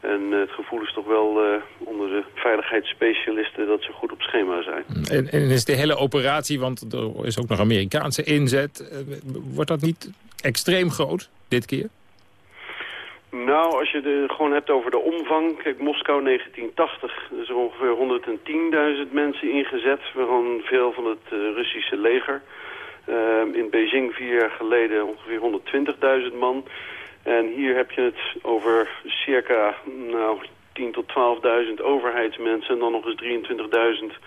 En het gevoel is toch wel onder de veiligheidsspecialisten dat ze goed op schema zijn. En, en is de hele operatie, want er is ook nog Amerikaanse inzet, wordt dat niet extreem groot dit keer? Nou, als je het gewoon hebt over de omvang. Kijk, Moskou 1980, er ongeveer 110.000 mensen ingezet. Waarvan veel van het uh, Russische leger. Uh, in Beijing vier jaar geleden ongeveer 120.000 man. En hier heb je het over circa nou, 10 tot 12.000 overheidsmensen. En dan nog eens 23.000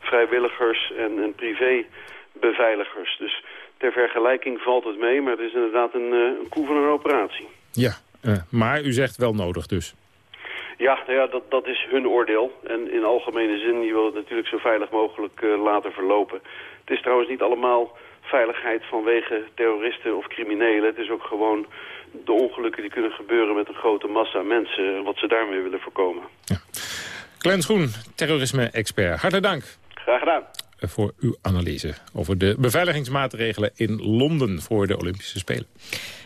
vrijwilligers en, en privébeveiligers. Dus ter vergelijking valt het mee, maar het is inderdaad een, uh, een koe van een operatie. Ja, uh, maar u zegt wel nodig dus. Ja, nou ja dat, dat is hun oordeel. En in algemene zin, je wil het natuurlijk zo veilig mogelijk uh, laten verlopen. Het is trouwens niet allemaal veiligheid vanwege terroristen of criminelen. Het is ook gewoon de ongelukken die kunnen gebeuren met een grote massa mensen... wat ze daarmee willen voorkomen. Ja. Glenn Schoen, terrorisme-expert. Hartelijk dank. Graag gedaan. Voor uw analyse over de beveiligingsmaatregelen in Londen voor de Olympische Spelen.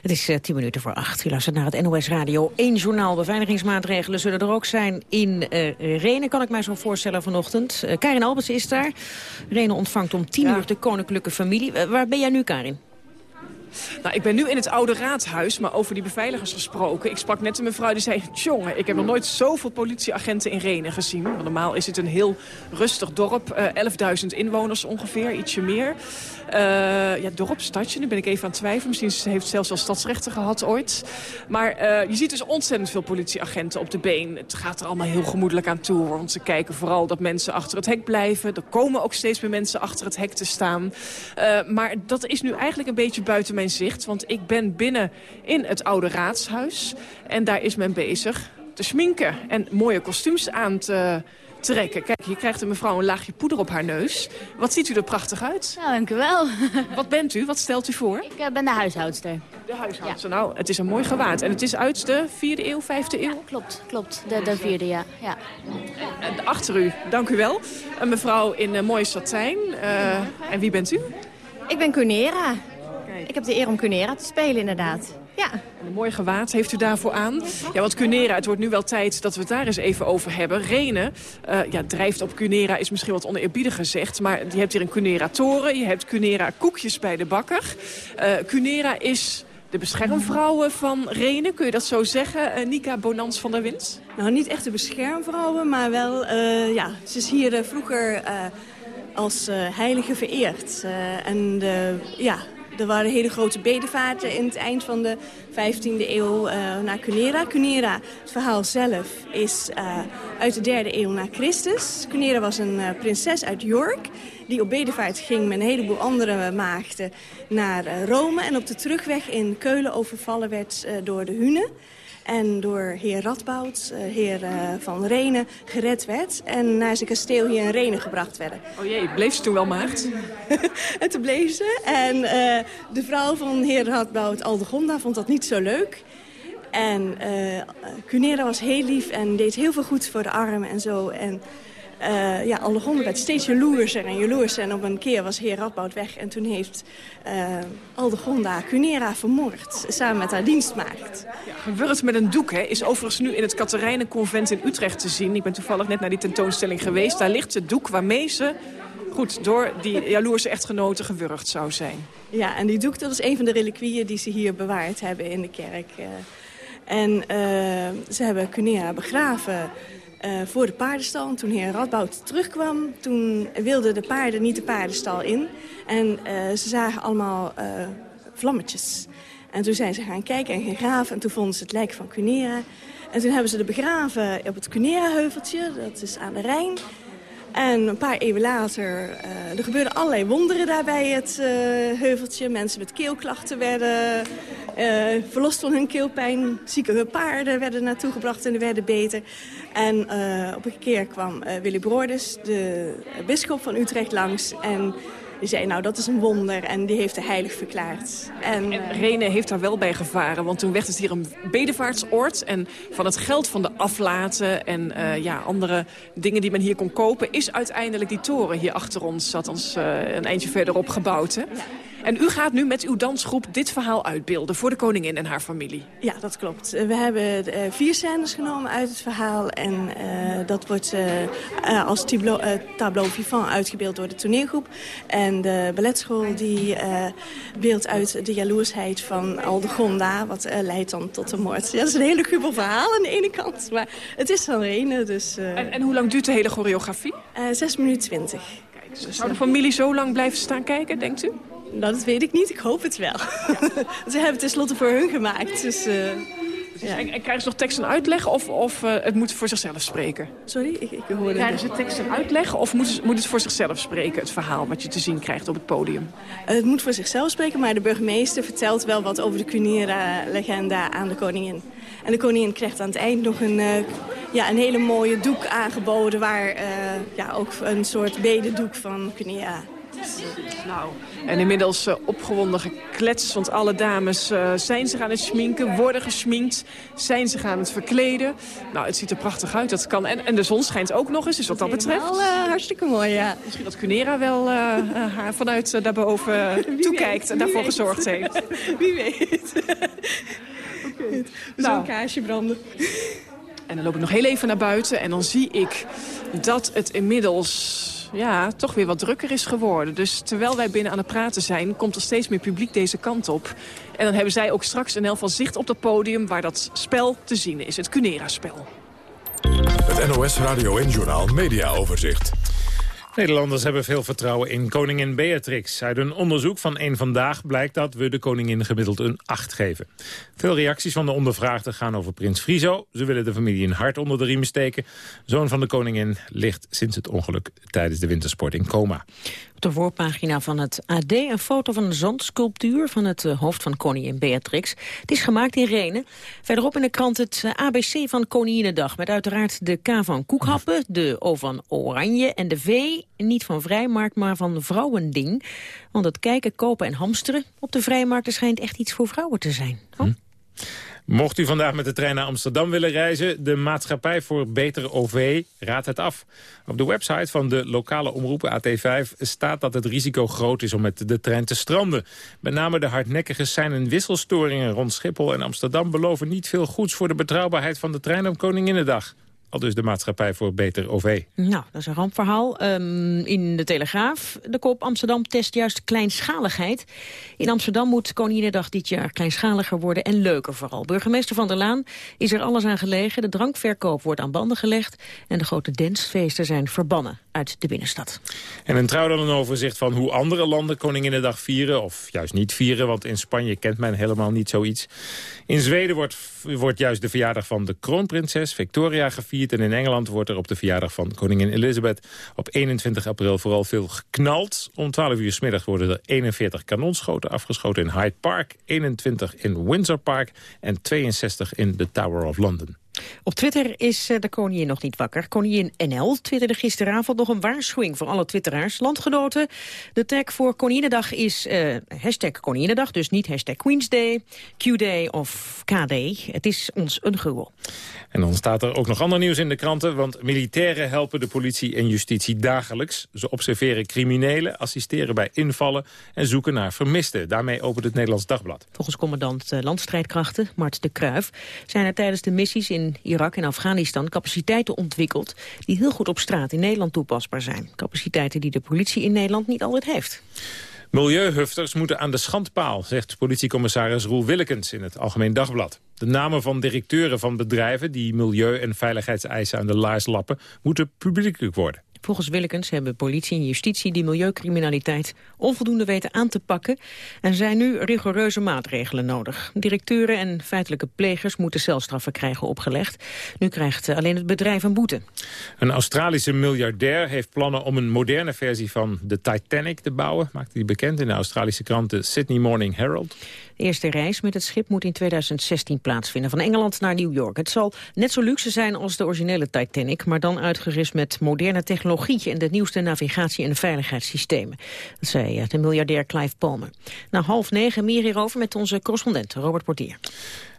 Het is uh, tien minuten voor acht. U luistert naar het NOS Radio 1 journaal. Beveiligingsmaatregelen zullen er ook zijn in uh, Renen, kan ik mij zo voorstellen vanochtend. Uh, Karin Albers is daar. Renen ontvangt om tien uur de koninklijke familie. waar ben jij nu, Karin? Nou, ik ben nu in het oude raadhuis, maar over die beveiligers gesproken. Ik sprak net een mevrouw die zei, jongen, ik heb nog nooit zoveel politieagenten in Renen gezien. Normaal is het een heel rustig dorp, uh, 11.000 inwoners ongeveer, ietsje meer. Uh, ja, dorp, stadje, nu ben ik even aan het twijfelen. Misschien heeft het zelfs wel stadsrechten gehad ooit. Maar uh, je ziet dus ontzettend veel politieagenten op de been. Het gaat er allemaal heel gemoedelijk aan toe. Want ze kijken vooral dat mensen achter het hek blijven. Er komen ook steeds meer mensen achter het hek te staan. Uh, maar dat is nu eigenlijk een beetje buiten mijn zicht. Want ik ben binnen in het oude raadshuis. En daar is men bezig te schminken en mooie kostuums aan te trekken. Kijk, hier krijgt de mevrouw een laagje poeder op haar neus. Wat ziet u er prachtig uit? Nou, dank u wel. Wat bent u? Wat stelt u voor? Ik uh, ben de huishoudster. De huishoudster. Ja. Nou, het is een mooi gewaad. En het is uit de vierde eeuw, vijfde eeuw? Ja, klopt, klopt. De, de vierde, ja. ja. En achter u, dank u wel. Een mevrouw in uh, mooi satijn. Uh, en wie bent u? Ik ben Cunera. Ik heb de eer om Cunera te spelen, inderdaad. Ja. Een mooi gewaad heeft u daarvoor aan. Ja, want Cunera, het wordt nu wel tijd dat we het daar eens even over hebben. Renen uh, ja, drijft op Cunera, is misschien wat oneerbiedig gezegd. Maar je hebt hier een Cunera-toren, je hebt Cunera-koekjes bij de bakker. Uh, Cunera is de beschermvrouwen van Renen, kun je dat zo zeggen? Uh, Nika Bonans van der Wind? Nou, niet echt de beschermvrouwen, maar wel, uh, ja, ze is hier uh, vroeger uh, als heilige vereerd. en de, ja, er waren hele grote bedevaarten in het eind van de 15e eeuw uh, naar Cunera. Cunera, het verhaal zelf, is uh, uit de derde eeuw na Christus. Cunera was een uh, prinses uit York die op bedevaart ging met een heleboel andere maagden naar Rome. En op de terugweg in Keulen overvallen werd door de Hunen en door heer Radboud, heer uh, van Renen, gered werd. En naar zijn kasteel hier in Renen gebracht werden. Oh jee, bleef ze toen wel maagd? en toen bleef ze. En uh, de vrouw van heer Radboud, Aldegonda, vond dat niet zo leuk. En Cunera was heel lief en deed heel veel goed voor de armen en zo. En uh, ja, Aldegonde werd steeds jaloerser en jaloerser. En op een keer was heer Radboud weg. En toen heeft uh, Aldegonda Cunera vermoord. Samen met haar dienstmaagd. Ja, gewurgd met een doek hè, is overigens nu in het Katerijnenconvent in Utrecht te zien. Ik ben toevallig net naar die tentoonstelling geweest. Daar ligt het doek waarmee ze goed, door die jaloerse echtgenoten gewurgd zou zijn. Ja, en die doek dat is een van de reliquieën die ze hier bewaard hebben in de kerk. Uh, en uh, ze hebben Cunera begraven uh, voor de paardenstal. En toen heer Radboud terugkwam, toen wilden de paarden niet de paardenstal in. En uh, ze zagen allemaal uh, vlammetjes. En toen zijn ze gaan kijken en gaan graven. En toen vonden ze het lijk van Cunera. En toen hebben ze de begraven op het Cunera-heuveltje. Dat is aan de Rijn. En een paar eeuwen later, uh, er gebeurden allerlei wonderen daar bij het uh, heuveltje. Mensen met keelklachten werden uh, verlost van hun keelpijn. Zieke paarden werden naartoe gebracht en werden beter. En op een keer kwam Willy Broordes, de bisschop van Utrecht, langs. En die zei, nou, dat is een wonder. En die heeft de heilig verklaard. En, en Rene heeft daar wel bij gevaren. Want toen werd het hier een bedevaartsoord. En van het geld van de aflaten en uh, ja, andere dingen die men hier kon kopen... is uiteindelijk die toren hier achter ons, zat ons uh, een eindje verderop gebouwd. Hè? Ja. En u gaat nu met uw dansgroep dit verhaal uitbeelden voor de koningin en haar familie. Ja, dat klopt. We hebben uh, vier scènes genomen uit het verhaal. En uh, dat wordt uh, als tableau, tableau vivant uitgebeeld door de toneelgroep. En de balletschool die beeldt uit de jaloersheid van Aldegonda. Wat leidt dan tot de moord. Ja, dat is een hele kubel verhaal aan de ene kant. Maar het is van Rene, dus... En, en, hoe lang duurt de hele choreografie? Zes minuten twintig. Zou de familie zo lang blijven staan kijken, denkt u? Nou, dat weet ik niet. Ik hoop het wel. Ze hebben het tenslotte voor hun gemaakt. Dus, uh, ja. en, en, krijgen ze nog tekst en uitleg of, of uh, het moet voor zichzelf spreken? Sorry, ik, ik hoorde Krijgen ze tekst en uitleg of moet, moet het voor zichzelf spreken, het verhaal wat je te zien krijgt op het podium? Uh, het moet voor zichzelf spreken, maar de burgemeester vertelt wel wat over de Cunera-legenda aan de koningin. En de koningin krijgt aan het eind nog een, ja, een hele mooie doek aangeboden... waar ja, ook een soort bededoek van Cunera Nou, en inmiddels uh, opgewonden geklets, want alle dames uh, zijn zich aan het schminken, worden gesminkt, zijn zich aan het verkleden. Nou, het ziet er prachtig uit, dat kan. En, en de zon schijnt ook nog eens, dus wat dat betreft... Wel, uh, hartstikke mooi, ja. Misschien dat Cunera wel haar vanuit daarboven toekijkt en daarvoor weet. gezorgd heeft. Wie weet. okay. Nou. Zo'n kaarsje branden. En dan loop ik nog heel even naar buiten en dan zie ik dat het inmiddels ja, toch weer wat drukker is geworden. Dus terwijl wij binnen aan het praten zijn, komt er steeds meer publiek deze kant op. En dan hebben zij ook straks een helft van zicht op het podium waar dat spel te zien is. Het Cunera-spel. Het NOS Radio en Journaal Media Overzicht. Nederlanders hebben veel vertrouwen in koningin Beatrix. Uit een onderzoek van één Vandaag blijkt dat we de koningin gemiddeld een 8 geven. Veel reacties van de ondervraagden gaan over prins Friso. Ze willen de familie een hart onder de riem steken. Zoon van de koningin ligt sinds het ongeluk tijdens de wintersport in coma. Op de voorpagina van het AD een foto van een zandsculptuur van het eh, hoofd van koningin Beatrix. Het is gemaakt in Renen. Verderop in de krant het eh, ABC van Koninginnedag. Met uiteraard de K van Koekhappen, de O van Oranje en de V, niet van Vrijmarkt, maar van Vrouwending. Want het kijken, kopen en hamsteren op de Vrijmarkt schijnt echt iets voor vrouwen te zijn. Mocht u vandaag met de trein naar Amsterdam willen reizen... de Maatschappij voor Betere OV raadt het af. Op de website van de lokale omroep AT5 staat dat het risico groot is om met de trein te stranden. Met name de hardnekkige zijn- en wisselstoringen rond Schiphol en Amsterdam... beloven niet veel goeds voor de betrouwbaarheid van de trein op Koninginnedag. Al dus de maatschappij voor beter OV. Nou, dat is een rampverhaal. Um, in de Telegraaf, de kop Amsterdam test juist kleinschaligheid. In Amsterdam moet Koninginnedag dit jaar kleinschaliger worden en leuker vooral. Burgemeester Van der Laan is er alles aan gelegen. De drankverkoop wordt aan banden gelegd en de grote dansfeesten zijn verbannen uit de binnenstad. En een trouw dan een overzicht van hoe andere landen Koninginnedag vieren... of juist niet vieren, want in Spanje kent men helemaal niet zoiets. In Zweden wordt, wordt juist de verjaardag van de kroonprinses Victoria gevierd... en in Engeland wordt er op de verjaardag van koningin Elizabeth... op 21 april vooral veel geknald. Om 12 uur s middag worden er 41 kanonschoten afgeschoten in Hyde Park... 21 in Windsor Park en 62 in the Tower of London. Op Twitter is eh, de koningin nog niet wakker. Koningin NL twitterde gisteravond nog een waarschuwing voor alle twitteraars. Landgenoten, de tag voor Koninginnedag is uh, hashtag Koninginnedag, dus niet hashtag Queensday, Q-Day of KD. Het is ons een gruwel. En dan staat er ook nog ander nieuws in de kranten, want militairen helpen de politie en justitie dagelijks. Ze observeren criminelen, assisteren bij invallen en zoeken naar vermisten. Daarmee opent het Nederlands Dagblad. Volgens commandant uh, Landstrijdkrachten, Mart de Kruif, zijn er tijdens de missies in Irak en Afghanistan capaciteiten ontwikkeld die heel goed op straat in Nederland toepasbaar zijn. Capaciteiten die de politie in Nederland niet altijd heeft. Milieuhufters moeten aan de schandpaal, zegt politiecommissaris Roel Willekens in het Algemeen Dagblad. De namen van directeuren van bedrijven die milieu- en veiligheidseisen aan de laars lappen, moeten publiekelijk worden. Volgens Willekens hebben politie en justitie die milieucriminaliteit onvoldoende weten aan te pakken en zijn nu rigoureuze maatregelen nodig. Directeuren en feitelijke plegers moeten celstraffen krijgen opgelegd. Nu krijgt alleen het bedrijf een boete. Een Australische miljardair heeft plannen om een moderne versie van de Titanic te bouwen. Maakte hij bekend in de Australische krant de Sydney Morning Herald. De eerste reis met het schip moet in 2016 plaatsvinden, van Engeland naar New York. Het zal net zo luxe zijn als de originele Titanic, maar dan uitgerust met moderne technologie en de nieuwste navigatie- en veiligheidssystemen. Dat zei eh, de miljardair Clive Palmer. Na half negen meer hierover met onze correspondent Robert Portier.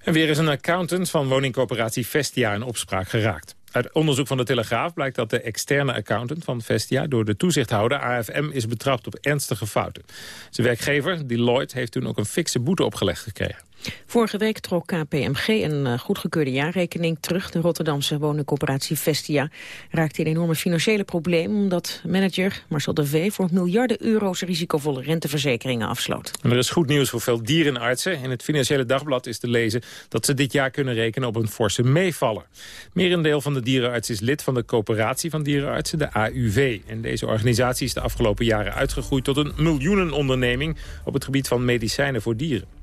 En weer is een accountant van woningcoöperatie Vestia in opspraak geraakt. Uit onderzoek van de Telegraaf blijkt dat de externe accountant van Vestia... door de toezichthouder AFM is betrapt op ernstige fouten. Zijn werkgever, Deloitte, heeft toen ook een fikse boete opgelegd gekregen. Vorige week trok KPMG een uh, goedgekeurde jaarrekening terug. De Rotterdamse woningcoöperatie Vestia raakte in enorme financiële problemen... omdat manager Marcel de V voor miljarden euro's risicovolle renteverzekeringen afsloot. er is goed nieuws voor veel dierenartsen. In het Financiële Dagblad is te lezen dat ze dit jaar kunnen rekenen op een forse meevaller. Merendeel van de dierenartsen is lid van de coöperatie van dierenartsen, de AUV. En deze organisatie is de afgelopen jaren uitgegroeid tot een miljoenenonderneming... op het gebied van medicijnen voor dieren.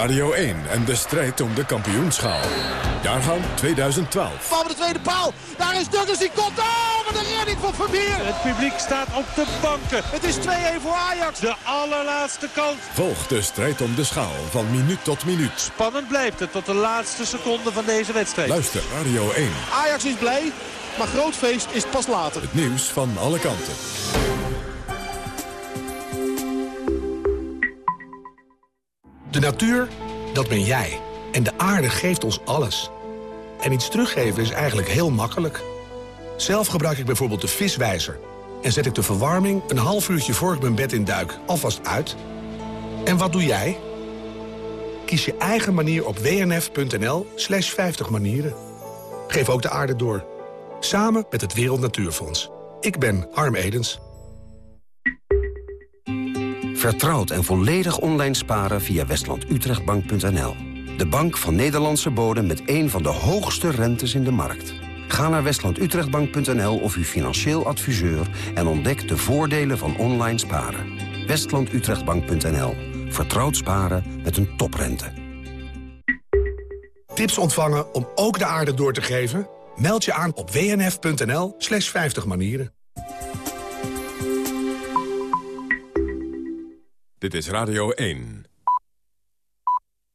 Radio 1 en de strijd om de kampioenschaal. Jaargang 2012. Van de tweede paal. Daar is Douglas, die komt. Oh, wat een redding van Vermeer. Het publiek staat op de banken. Het is 2-1 voor Ajax. De allerlaatste kans. Volg de strijd om de schaal van minuut tot minuut. Spannend blijft het tot de laatste seconde van deze wedstrijd. Luister Radio 1. Ajax is blij, maar groot feest is pas later. Het nieuws van alle kanten. De natuur, dat ben jij. En de aarde geeft ons alles. En iets teruggeven is eigenlijk heel makkelijk. Zelf gebruik ik bijvoorbeeld de viswijzer. En zet ik de verwarming een half uurtje voor ik mijn bed in duik alvast uit. En wat doe jij? Kies je eigen manier op wnf.nl slash 50 manieren. Geef ook de aarde door. Samen met het Wereld Natuurfonds. Ik ben Harm Edens. Vertrouwd en volledig online sparen via westlandutrechtbank.nl. De bank van Nederlandse bodem met een van de hoogste rentes in de markt. Ga naar westlandutrechtbank.nl of uw financieel adviseur... en ontdek de voordelen van online sparen. westlandutrechtbank.nl. Vertrouwd sparen met een toprente. Tips ontvangen om ook de aarde door te geven? Meld je aan op wnf.nl slash 50 manieren. Dit is Radio 1.